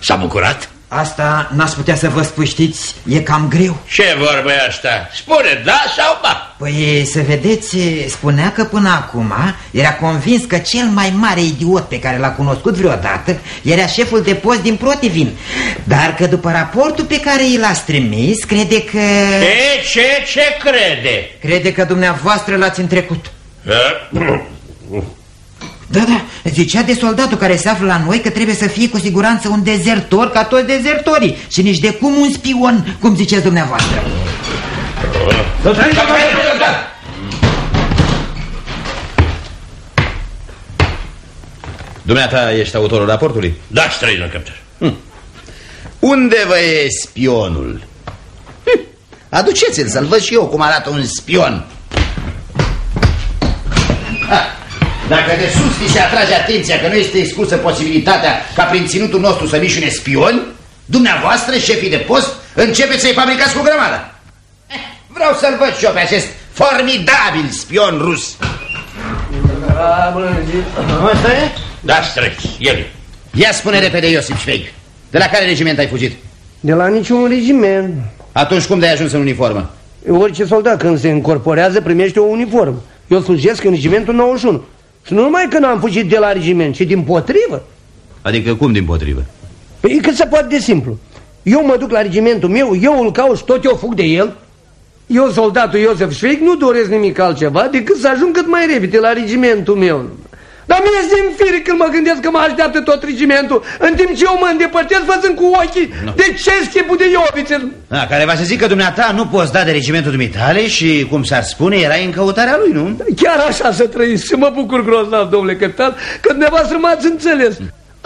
Speaker 20: s-a bucurat?
Speaker 17: Asta n-ați putea să vă spuștiți, e cam greu.
Speaker 20: Ce vorba e asta? Spune da sau ba?
Speaker 17: Păi să vedeți, spunea că până acum era convins că cel mai mare idiot pe care l-a cunoscut vreodată era șeful de post din Protivin. Dar că după raportul pe care i l-ați trimis, crede că...
Speaker 20: Ce, ce, ce crede?
Speaker 17: Crede că dumneavoastră l-ați întrecut. [clears throat] Da, da, zicea de soldatul care se află la noi că trebuie să fie cu siguranță un dezertor ca toți dezertorii și nici de cum un spion, cum ziceți dumneavoastră.
Speaker 4: Dumneata ești autorul raportului?
Speaker 20: Da, străină, capitан.
Speaker 4: Hm. Unde vă e spionul? Hm. Aduceți-l să-l văd și eu cum arată un spion. Dacă de sus vi se atrage atenția că nu este exclusă posibilitatea ca prin ținutul nostru să mișune spioni, dumneavoastră, șefii de post, începeți să-i fabricați cu grămadă. Eh, vreau să-l văd și eu pe acest formidabil spion rus. Asta e?
Speaker 20: Da, străzi, el.
Speaker 4: Ia spune repede, Iosif Șveig, de la care regiment ai fugit?
Speaker 3: De la niciun regiment.
Speaker 4: Atunci cum de-ai ajuns în uniformă?
Speaker 3: Orice soldat când se încorporează primește o uniformă. Eu slujesc în regimentul 91. Și nu numai că n-am fugit de la regiment, ci din potrivă.
Speaker 4: Adică cum din potrivă?
Speaker 3: Păi cât se poate de simplu. Eu mă duc la regimentul meu, eu îl caut și tot eu fug de el. Eu, soldatul Iosef Șveic, nu doresc nimic altceva decât să ajung cât mai repede la regimentul meu. Dar mie este în fire când mă gândesc că mă așteaptă tot regimentul, în timp ce eu mă îndepărtez văzând cu ochii no. de ce schipul de iobițel.
Speaker 4: Da, care va să zic că dumneata nu poți da de regimentul dumitale și, cum s-ar spune, erai în căutarea lui, nu?
Speaker 3: Chiar așa să trăiți și mă bucur grozav, domnule capitan, că dumneavoastră m-ați înțeles.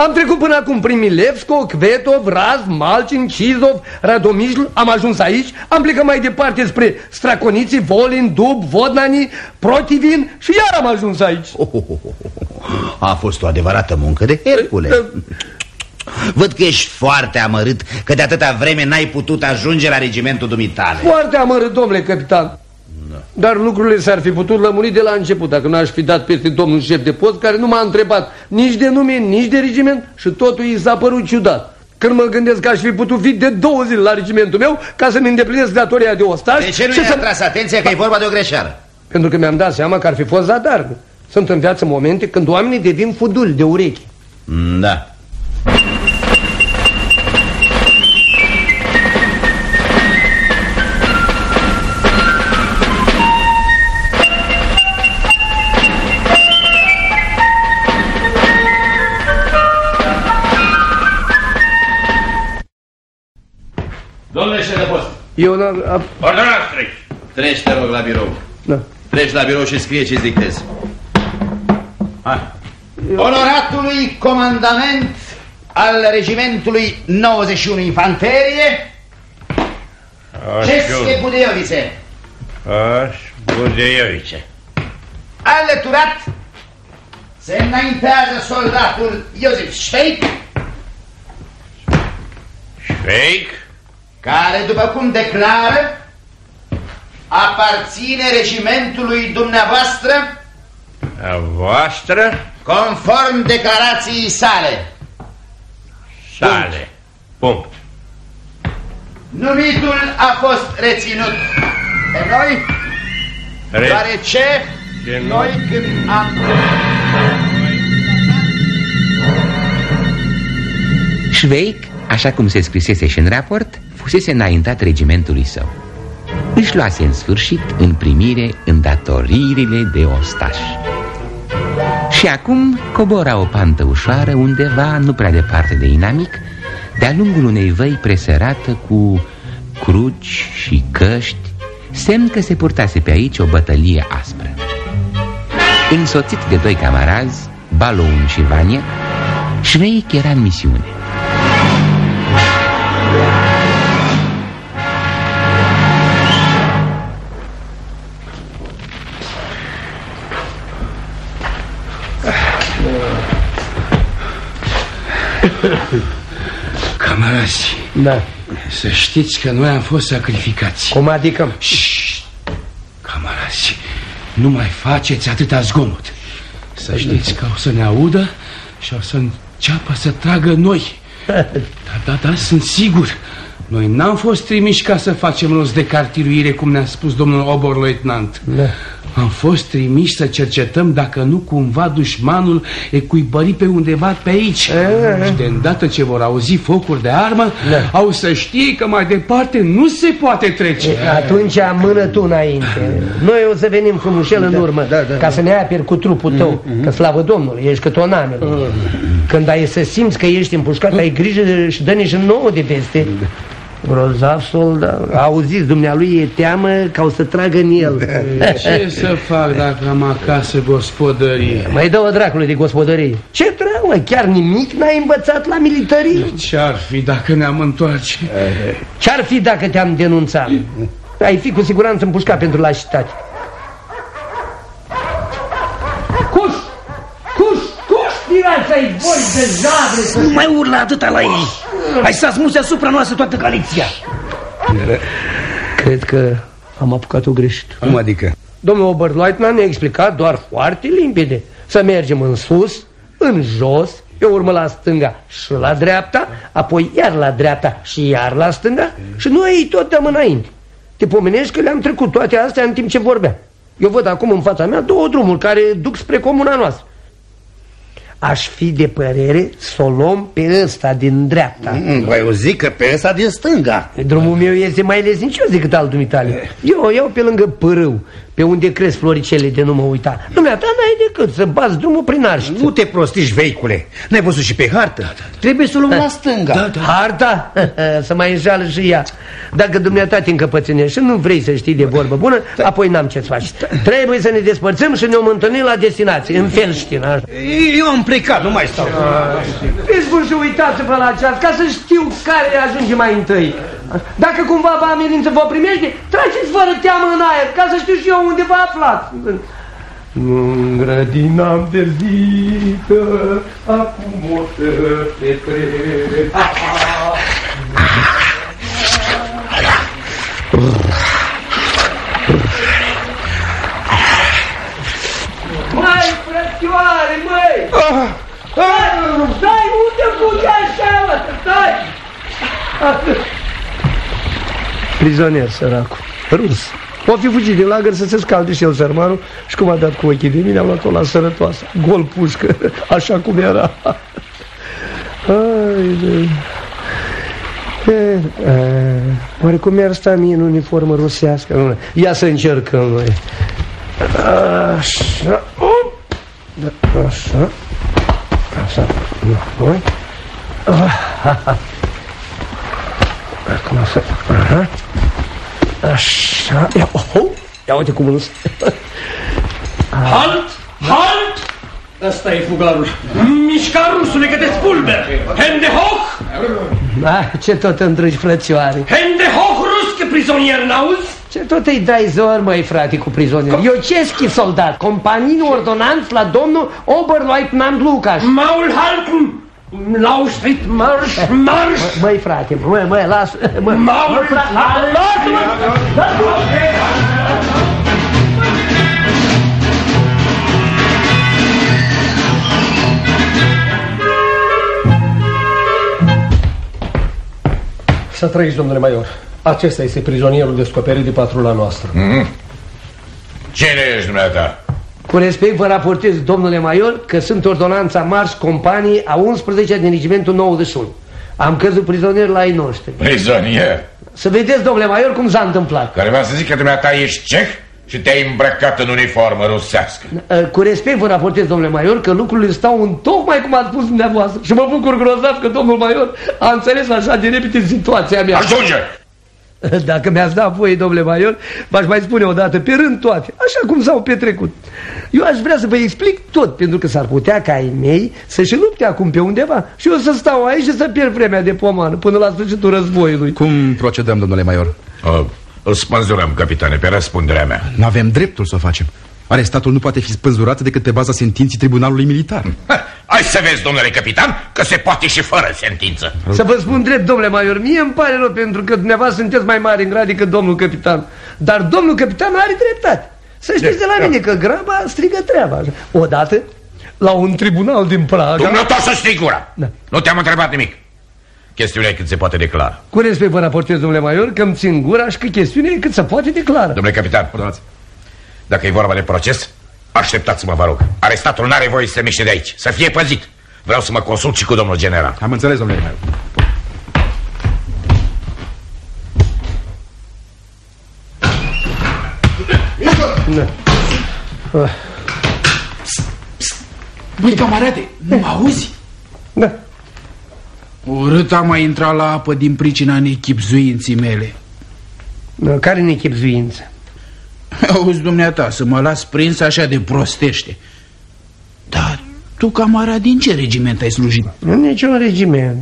Speaker 3: Am trecut până acum prin Milevsko, Kvetov, Raz, Malcin, Cizov, Radomijl, am ajuns aici, am plecat mai departe spre Straconiții, Volin, Dub, Vodnani, Protivin și iar am ajuns aici. Oh, oh, oh,
Speaker 4: A fost o adevărată muncă de Hercule. Văd că ești foarte amărât că de atâta vreme n-ai putut ajunge la regimentul dumitale.
Speaker 3: Foarte amărât, domnule capitan. Dar lucrurile s-ar fi putut lămuri de la început Dacă n-aș fi dat peste domnul șef de post Care nu m-a întrebat nici de nume, nici de regiment Și totul i s-a părut ciudat. Când mă gândesc că aș fi putut fi de două zile la regimentul meu Ca să-mi îndeplinesc datoria de ostaș
Speaker 4: De ce nu i-a să... tras atenția că e vorba de o greșeală?
Speaker 3: Pentru că mi-am dat seama că ar fi fost zadar Sunt în viață momente când oamenii devin fuduli de urechi.
Speaker 4: Da
Speaker 20: Domnule șef de post.
Speaker 3: Eu n-am...
Speaker 20: Ordonați, treci.
Speaker 4: Treci, te rog, la birou.
Speaker 3: Da.
Speaker 4: Treci la birou și scrie ce-ți dictezi. Hai. Onoratului comandament al regimentului 91 Infanterie, Cesche Budeiovice.
Speaker 20: Aș, Budeiovice.
Speaker 4: Alăturat se înaintează soldatul Iosif Șfeic.
Speaker 20: Șfeic?
Speaker 4: Care, după cum declară, aparține regimentului dumneavoastră
Speaker 20: a voastră
Speaker 4: conform declarației sale.
Speaker 20: Sale. Punct.
Speaker 4: Numitul a fost reținut de noi, Re... deoarece de noi când am...
Speaker 2: Șveic, așa cum se scrisese și în raport, fusese înaintat regimentului său. Își luase în sfârșit în primire îndatoririle de ostaș. Și acum cobora o pantă ușoară undeva, nu prea departe de inamic, de-a lungul unei văi presărată cu cruci și căști, semn că se purtase pe aici o bătălie aspră. Însoțit de doi camarazi, Baloun și Vania, Șveic era în misiune. [laughs]
Speaker 22: Camarazi
Speaker 3: Da
Speaker 22: Să știți că noi am fost sacrificați
Speaker 3: Cum adică?
Speaker 22: Șșt, camarazi Nu mai faceți atâta zgomot Să știți că o să ne audă Și o să înceapă să tragă noi [laughs] Da, da, da, sunt sigur. Noi n-am fost trimiși ca să facem rost de cartiruire, cum ne-a spus domnul oberleutnant. Da. Am fost trimiși să cercetăm dacă nu cumva dușmanul e cuibărit pe undeva pe aici. E, și de îndată ce vor auzi focuri de armă, da. au să știe că mai departe nu se poate trece. E,
Speaker 3: atunci amână tu înainte. Noi o să venim frumușel în da, urmă, da, da, ca da. să ne aperi cu trupul tău. Mm -hmm. Că slavă Domnului, ești cătonamele. Mm -hmm. Când ai să simți că ești împușcat, ai grijă și dă nici nouă de peste. Da. Grozav soldat. Auziți, dumnealui e teamă ca o să tragă în el.
Speaker 22: Ce să fac dacă am acasă gospodărie?
Speaker 3: Mai dă-o dracului de gospodărie. Ce treabă? Chiar nimic n-ai învățat la militarie?
Speaker 22: Ce-ar fi dacă ne-am întoarce?
Speaker 3: Ce-ar fi dacă te-am denunțat? Ai fi cu siguranță împușcat pentru lașitate. Cuș! Cuș! Cuș! Tirați ai voi de zabre!
Speaker 22: Nu mai urla atâta la ei! Hai să asmuți asupra noastră toată Galiția.
Speaker 3: Cred că am apucat-o greșit
Speaker 22: Cum adică?
Speaker 3: Domnul Oberleutnant ne-a explicat doar foarte limpede. Să mergem în sus, în jos Pe urmă la stânga și la dreapta Apoi iar la dreapta și iar la stânga. Și noi tot dăm înainte. Te pomenești că le-am trecut toate astea în timp ce vorbeam. Eu văd acum în fața mea două drumuri care duc spre comuna noastră Aș fi de părere să o luăm pe ăsta din dreapta.
Speaker 22: Mm, Băi, eu zic că pe ăsta din stânga.
Speaker 3: Drumul meu este mai lesnicios decât al dumitale. Eu o iau pe lângă pârâu pe unde cresc floricele de nu mă uita? Dumneata n-ai decât să bați drumul prin arș
Speaker 22: Nu te prostiști, veicule N-ai văzut și pe hartă? Da, da, da. Trebuie să o luăm la stânga. da,
Speaker 3: da. Harta? [laughs] să mai înșală și ea. Dacă dumneata te încăpățânești și nu vrei să știi de vorbă bună da. Apoi n-am ce-ți faci. Trebuie să ne despărțim și ne-om întâlni la destinație. În fel știi,
Speaker 22: Eu am plecat, nu mai stau.
Speaker 3: Fiți bun și uitați-vă la ceas Ca să știu care ajunge mai întâi dacă cumva vă amenință vă primește, trageți fără teamă în aer, ca să știu și eu unde vă aflați. În grădina verzită, acum o să petrec. Mai, frățioare, măi! Stai, stai, unde fugi așa, stai! Prizonier, săracul, rus. O fi fugit din lagăr să se scalde și el sărmanul și cum a dat cu ochii de mine, am luat-o la sărătoasă. Gol pușcă, [laughs] așa cum era. Ai, de... E, a, oare cum mi-ar sta mie în uniformă rusească? Ia să încercăm noi. Așa. Da, așa. Așa. Noi. Ah, Acum să... Aha. Așa, ia, oh, ia uite cum îl... [laughs]
Speaker 22: Halt! Halt! Ăsta e fugarul. Mișca rusule că te spulber! Hände hoch!
Speaker 3: Da, ce tot îndrăgi, frățioare?
Speaker 22: Hände hoch, rusche prizonier, n-auzi?
Speaker 3: Ce tot îi dai zor, măi, frate, cu prizonier? Eu ce soldat, companii ordonanț la domnul Oberleutnant Lucas.
Speaker 22: Maul halten! Lauschrit, marș, marș!
Speaker 3: Măi, frate, măi, măi, las... Măi,
Speaker 22: măi, frate, lasă-mă!
Speaker 3: Să trăiți, domnule major. Acesta este prizonierul descoperit de patrula noastră. Mm -hmm.
Speaker 12: Cine ești, dumneata?
Speaker 3: Cu respect vă raportez, domnule Maior, că sunt ordonanța Mars Companii a 11 din regimentul 91. Am căzut prizonier la ei noștri.
Speaker 12: Prizonier?
Speaker 3: Să vedeți, domnule Maior, cum s-a întâmplat.
Speaker 12: Care v-a să zic că dumneata ești ceh și te-ai îmbrăcat în uniformă rusească.
Speaker 3: Cu respect vă raportez, domnule Maior, că lucrurile stau în tocmai cum ați spus dumneavoastră. Și mă bucur grozav că domnul Maior a înțeles așa de repede situația mea.
Speaker 12: Ajunge! [laughs]
Speaker 3: Dacă mi-ați dat voie, domnule Maior, v-aș mai spune o dată, pe rând toate, așa cum s-au petrecut. Eu aș vrea să vă explic tot, pentru că s-ar putea ca ai mei să-și lupte acum pe undeva și eu să stau aici și să pierd vremea de pomană până la sfârșitul războiului.
Speaker 23: Cum procedăm, domnule Maior?
Speaker 12: Uh, îl spânzurăm, capitane, pe răspunderea mea.
Speaker 23: Nu avem dreptul să o facem. Arestatul nu poate fi spânzurat decât pe baza sentinții tribunalului militar.
Speaker 12: Ha, hai să vezi, domnule capitan, că se poate și fără sentință.
Speaker 3: Să vă spun drept, domnule Maior, mie îmi pare rău pentru că dumneavoastră sunteți mai mari în grad decât domnul capitan. Dar domnul capitan are dreptate. Să știți de la mine că graba strigă treaba. Odată, la un tribunal din Praga...
Speaker 12: Dumneata să știi gura. Da. Nu te-am întrebat nimic. chestiunea e cât se poate declara.
Speaker 3: Cu respect vă raportez, domnule Maior, că îmi țin gura și că chestiunea e cât se poate declara.
Speaker 12: Domnule capitan, dacă e vorba de proces, așteptați-mă, vă rog. Arestatul n-are voie să se miște de aici, să fie păzit. Vreau să mă consult și cu domnul general.
Speaker 23: Am înțeles, domnule Maior.
Speaker 3: Da.
Speaker 24: Băi, camarade, nu mă auzi?
Speaker 3: Da.
Speaker 24: Urât am mai intrat la apă din pricina nechipzuinții mele.
Speaker 3: Da, care nechipzuință? [laughs]
Speaker 24: Auzi, dumneata, să mă las prins așa de prostește. Dar tu, camarad, din ce regiment ai slujit?
Speaker 3: Nu niciun regiment.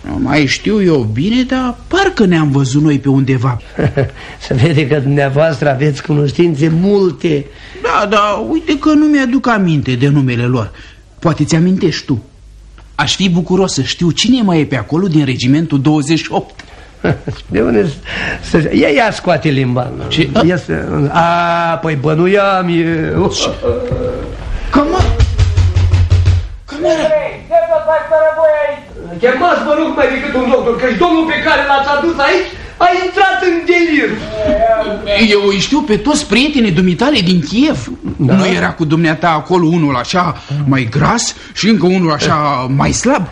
Speaker 24: Nu mai știu eu bine, dar parcă ne-am văzut noi pe undeva. [laughs]
Speaker 3: Se vede că dumneavoastră aveți cunoștințe multe.
Speaker 24: Da, da, uite că nu mi-aduc aminte de numele lor. Poate ți amintești tu. Aș fi bucuros să știu cine mai e pe acolo din regimentul 28.
Speaker 3: De unde să... Ia, ia scoate limba.
Speaker 24: Ce?
Speaker 3: Ia să... A, păi bănuiam eu.
Speaker 24: Cam... Camera!
Speaker 3: Ce vă faci, tărăboi, aici? Chemați, vă rog, mai decât un doctor, că domnul pe care l-ați adus aici a intrat în delir.
Speaker 24: Eu îi știu pe toți prietenii dumitale din Kiev. Da? Nu era cu dumneata acolo unul așa mai gras și încă unul așa mai slab?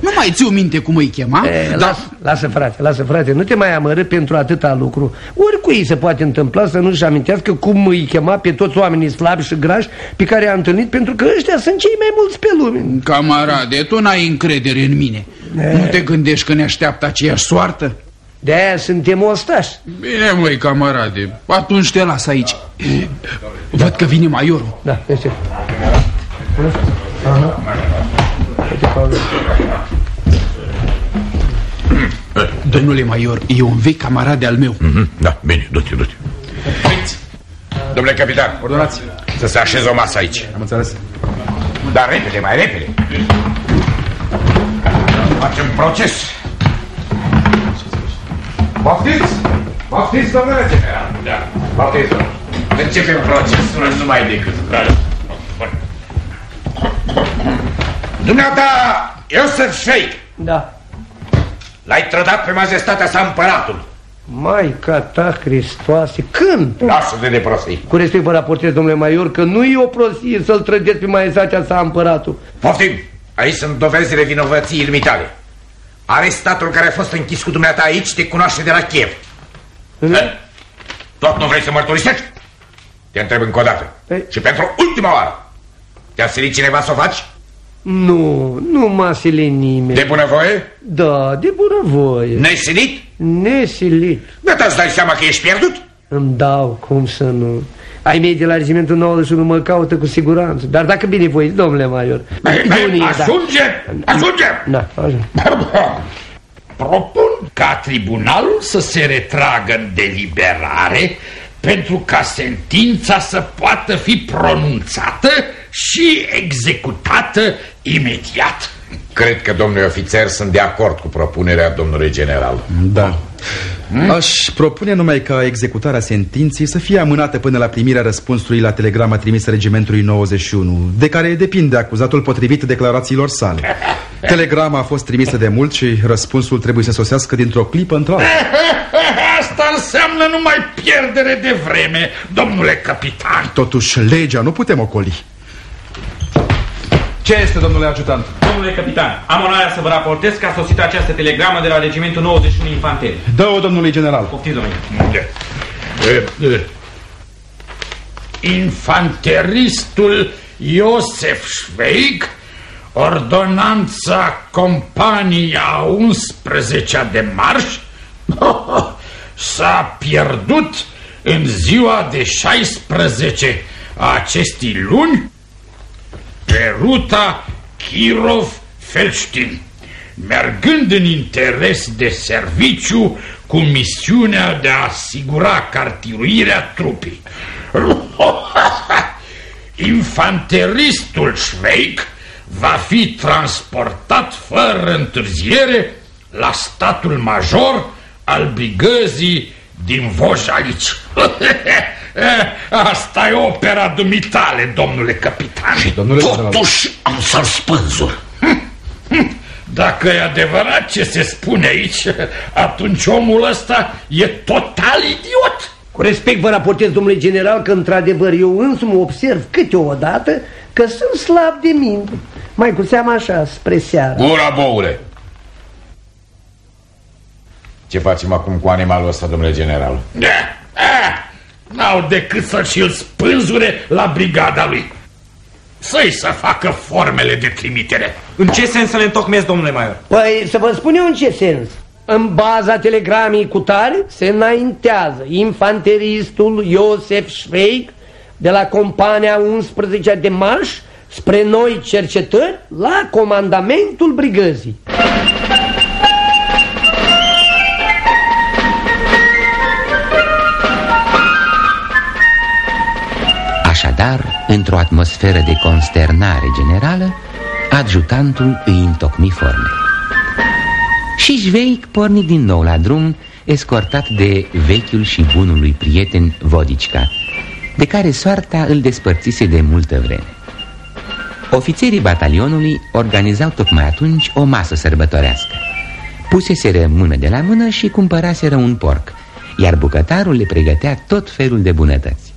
Speaker 24: Nu mai ți minte cum îi chema?
Speaker 3: E, dar... lasă, lasă, frate, lasă, frate, nu te mai amărâ pentru atâta lucru. Oricui se poate întâmpla să nu-și amintească cum îi chema pe toți oamenii slabi și grași pe care i-a întâlnit, pentru că ăștia sunt cei mai mulți pe lume.
Speaker 24: Camarade, tu n-ai încredere în mine. E... Nu te gândești că ne așteaptă aceeași soartă?
Speaker 3: De-aia suntem ostași.
Speaker 24: Bine, măi, camarade, atunci te las aici. Văd că vine maiorul.
Speaker 3: Da, este.
Speaker 24: Domnule Maior, e un vechi camarad de al meu.
Speaker 12: Mm -hmm. Da, bine, du-te, du-te. Domnule capitan,
Speaker 23: ordonați
Speaker 12: să se așeze o masă aici.
Speaker 23: Am înțeles.
Speaker 12: Dar repede, mai repede. Facem proces. Poftiți? Poftiți, domnule general. Da, poftiți, Începem procesul numai decât. Da. Dumneata, Iosef Sheikh.
Speaker 3: Da.
Speaker 12: L-ai trădat pe majestatea sa împăratul.
Speaker 3: Maica ta, Hristoase, când?
Speaker 12: Lasă-te de prostii.
Speaker 3: Cu respect vă raportez, domnule Maior, că nu e o prostie să-l trăgeți pe majestatea sa împăratul.
Speaker 12: Poftim, aici sunt dovezile vinovăției dumitale. Arestatul care a fost închis cu dumneata aici te cunoaște de la Kiev.
Speaker 3: Da?
Speaker 12: Tot nu vrei să mărturisești? Te întreb încă o dată.
Speaker 3: Ei.
Speaker 12: Și pentru ultima oară. Te-a silit cineva să o faci?
Speaker 3: Nu, nu m-a silit nimeni.
Speaker 12: De bunăvoie?
Speaker 3: Da, de bunăvoie.
Speaker 12: Nesilit?
Speaker 3: Nesilit.
Speaker 12: Da, îți dai seama că ești pierdut?
Speaker 3: Îmi dau, cum să nu. Ai mei de la regimentul 91 mă caută cu siguranță. Dar dacă bine voi, domnule Maior.
Speaker 12: Ajunge! Ajunge!
Speaker 3: Da, ajunge.
Speaker 25: Propun ca tribunalul să se retragă în deliberare pentru ca sentința să poată fi pronunțată și executată imediat.
Speaker 12: Cred că, domnule ofițer, sunt de acord cu propunerea domnului general.
Speaker 23: Da. Hmm? Aș propune numai ca executarea sentinței să fie amânată până la primirea răspunsului la telegrama trimisă regimentului 91, de care depinde acuzatul potrivit declarațiilor sale. Telegrama a fost trimisă de mult și răspunsul trebuie să sosească dintr-o clipă într-alta. [laughs]
Speaker 25: Asta înseamnă numai pierdere de vreme, domnule capitan.
Speaker 23: Totuși, legea nu putem ocoli. Ce este, domnule ajutant?
Speaker 16: Domnule capitan, am onoarea să vă raportez că a sosit această telegramă de la regimentul 91 Infanteri.
Speaker 23: Dă-o, domnului general.
Speaker 16: Poftiți, domnule.
Speaker 25: Infanteristul Iosef Schweig, ordonanța compania 11 de marș, [laughs] s-a pierdut în ziua de 16 a acestei luni pe ruta Kirov-Felștin, mergând în interes de serviciu cu misiunea de a asigura cartiruirea trupei. [laughs] Infanteristul Schweig va fi transportat fără întârziere la statul major al brigăzii din Vojalici. [laughs] Asta e opera dumitale, domnule capitan.
Speaker 12: Și domnule
Speaker 25: Totuși am să-l spânzur.
Speaker 4: Dacă e adevărat ce se spune aici, atunci omul ăsta e total idiot.
Speaker 3: Cu respect vă raportez, domnule general, că într-adevăr eu însumi observ câteodată că sunt slab de minte. Mai cu seama așa, spre seara.
Speaker 25: Gura, boule! Ce facem acum cu animalul ăsta, domnule general?
Speaker 4: Da, da. N-au decât să-și îl spânzure la brigada lui. Să-i să facă formele de trimitere.
Speaker 26: În ce sens să le întocmesc, domnule Maior?
Speaker 3: Păi, să vă spun eu în ce sens. În baza telegramei cu tare se înaintează infanteristul Iosef Schweig de la compania 11 de marș spre noi cercetări la comandamentul brigăzii.
Speaker 2: Așadar, într-o atmosferă de consternare generală, adjutantul îi întocmi forme. Și Jveic porni din nou la drum, escortat de vechiul și bunul lui prieten Vodicca, de care soarta îl despărțise de multă vreme. Ofițerii batalionului organizau tocmai atunci o masă sărbătorească. Puseseră mână de la mână și cumpăraseră un porc, iar bucătarul le pregătea tot felul de bunătăți.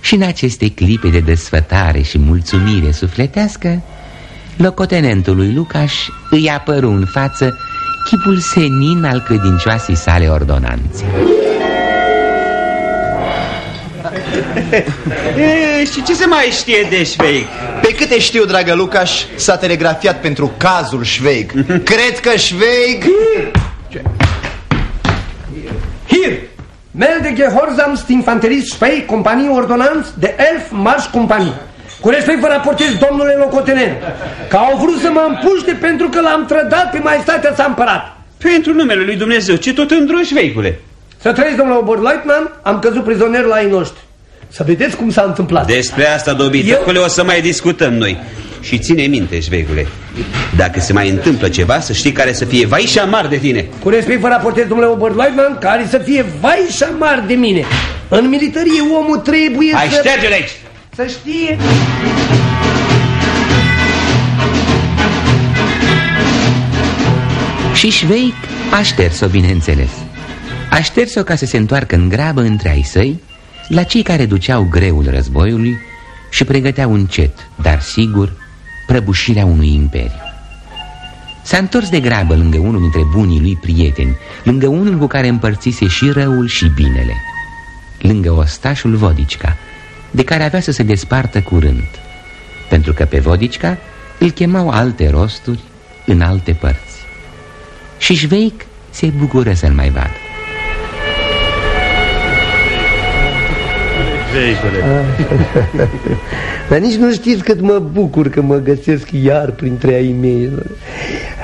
Speaker 2: Și în aceste clipe de desfătare și mulțumire sufletească, locotenentul lui Lucaș îi apăru în față chipul senin al credincioasei sale ordonanțe. [laughs]
Speaker 16: E, și ce se mai știe de Șveic?
Speaker 27: Pe câte știu, dragă Lucaș, s-a telegrafiat pentru cazul Șveig. [laughs] Cred că Șveig...
Speaker 3: Hier, melde Gehorsams infanterist Schweig, companie ordonanț de Elf Marș Companie. Cu respect vă raportez, domnule locotenent, că au vrut să mă împuște pentru că l-am trădat pe maestatea sa împărat.
Speaker 16: Pentru numele lui Dumnezeu, ce tot îndroși, veicule?
Speaker 3: Să trăiți, domnule Oberleutnant, am căzut prizonier la ei noștri. Să vedeți cum s-a întâmplat.
Speaker 16: Despre asta, dobităcule, Eu... o să mai discutăm noi. Și ține minte, șvegule, dacă se mai întâmplă ceva, să știi care să fie vai și amar de tine.
Speaker 3: Cu respect vă raportez, domnule Oberleutnant, care să fie vai și amar de mine. În militarie omul trebuie
Speaker 16: Hai,
Speaker 3: să...
Speaker 16: Hai, șterge-le aici!
Speaker 3: Să știe...
Speaker 2: Și Șveic a șters-o, bineînțeles. A șters-o ca să se întoarcă în grabă între ai săi la cei care duceau greul războiului și pregăteau încet, dar sigur, prăbușirea unui imperiu. S-a întors de grabă lângă unul dintre bunii lui prieteni, lângă unul cu care împărțise și răul și binele, lângă ostașul Vodicca, de care avea să se despartă curând, pentru că pe Vodicca îl chemau alte rosturi în alte părți. Și Șveic se bucură să-l mai vadă.
Speaker 3: Veicule. [laughs] Dar nici nu știți cât mă bucur că mă găsesc iar printre ai mei.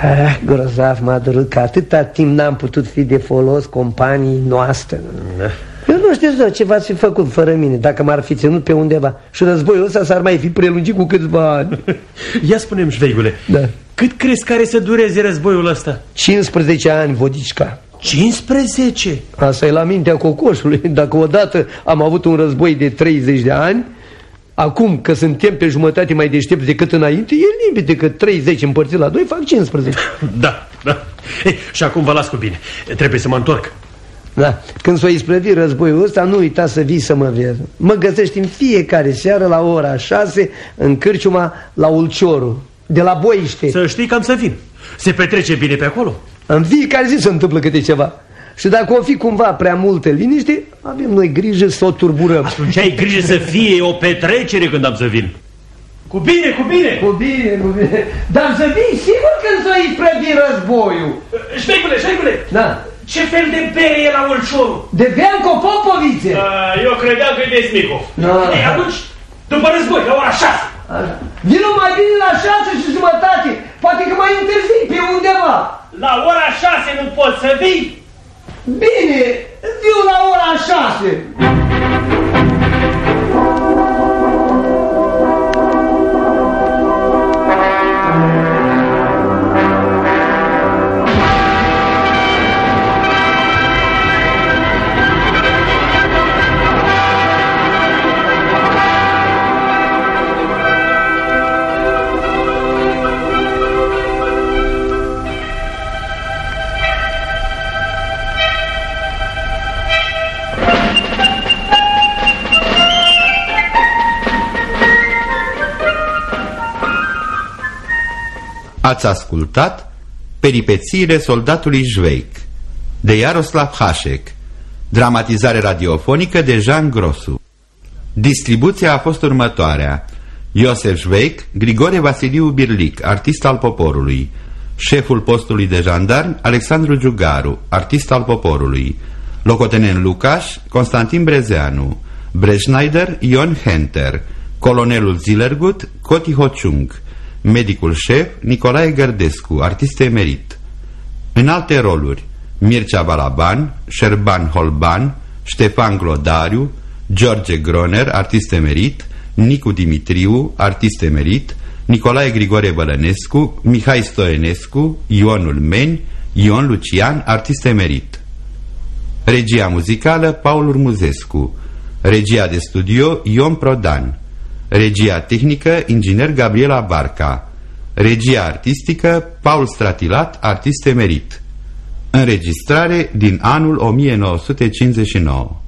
Speaker 3: Ah, grozav m-a durut că atâta timp n-am putut fi de folos companii noastre. Eu nu știu zău, ce v-ați fi făcut fără mine Dacă m-ar fi ținut pe undeva Și războiul ăsta s-ar mai fi prelungit cu câțiva ani [laughs]
Speaker 18: Ia spunem, șveigule
Speaker 3: da.
Speaker 18: Cât crezi care să dureze războiul ăsta?
Speaker 3: 15 ani, Vodicca
Speaker 18: 15?
Speaker 3: Asta e la mintea cocoșului [laughs] Dacă odată am avut un război de 30 de ani Acum că suntem pe jumătate mai deștepți decât înainte E limpede că 30 împărțit la 2 fac 15 [laughs]
Speaker 18: Da, da Ei, Și acum vă las cu bine Trebuie să mă întorc
Speaker 3: da. Când s-o isprăvi războiul ăsta, nu uita să vii să mă vezi. Mă găsești în fiecare seară la ora 6 în cârciuma la Ulcioru, de la Boiște.
Speaker 18: Să știi că am să vin. Se petrece bine pe acolo?
Speaker 3: În fiecare zi se întâmplă câte ceva. Și dacă o fi cumva prea multă liniște, avem noi grijă să o turburăm.
Speaker 18: Atunci ai grijă să fie o petrecere când am să vin. Cu bine, cu bine!
Speaker 3: Cu bine, cu bine. Dar să vii sigur când s-o isprăvi războiul.
Speaker 18: Ștegule, ștegule!
Speaker 3: Da.
Speaker 18: Ce fel de bere e la Olcioru?
Speaker 3: De Bianco Popovice.
Speaker 18: Uh, eu credeam că e de Smicov.
Speaker 3: Da.
Speaker 18: Ei, atunci, după război, la ora 6.
Speaker 3: Vino mai bine la 6 și jumătate. Poate că mai întârzi pe undeva.
Speaker 18: La ora 6 nu poți să vii?
Speaker 3: Bine, viu la ora 6.
Speaker 28: Ați ascultat Peripețiile soldatului Jveic de Iaroslav Hașek Dramatizare radiofonică de Jean Grosu. Distribuția a fost următoarea. Iosef Jveic, Grigore Vasiliu Birlic, artist al poporului. Șeful postului de jandarmi, Alexandru Giugaru, artist al poporului. Locotenent Lucaș, Constantin Brezeanu. Breschneider, Ion Henter. Colonelul Zilergut, Coti Hociung Medicul șef, Nicolae Gărdescu, artist emerit. În alte roluri Mircea Balaban, Șerban Holban, Ștefan Glodariu, George Groner, artist emerit, Nicu Dimitriu, artist emerit, Nicolae Grigore Bălănescu, Mihai Stoenescu, Ionul Meni, Ion Lucian, artist emerit. Regia muzicală Paul Urmuzescu, regia de studio Ion Prodan, regia tehnică inginer Gabriela Barca, regia artistică Paul Stratilat, artist emerit. Înregistrare din anul 1959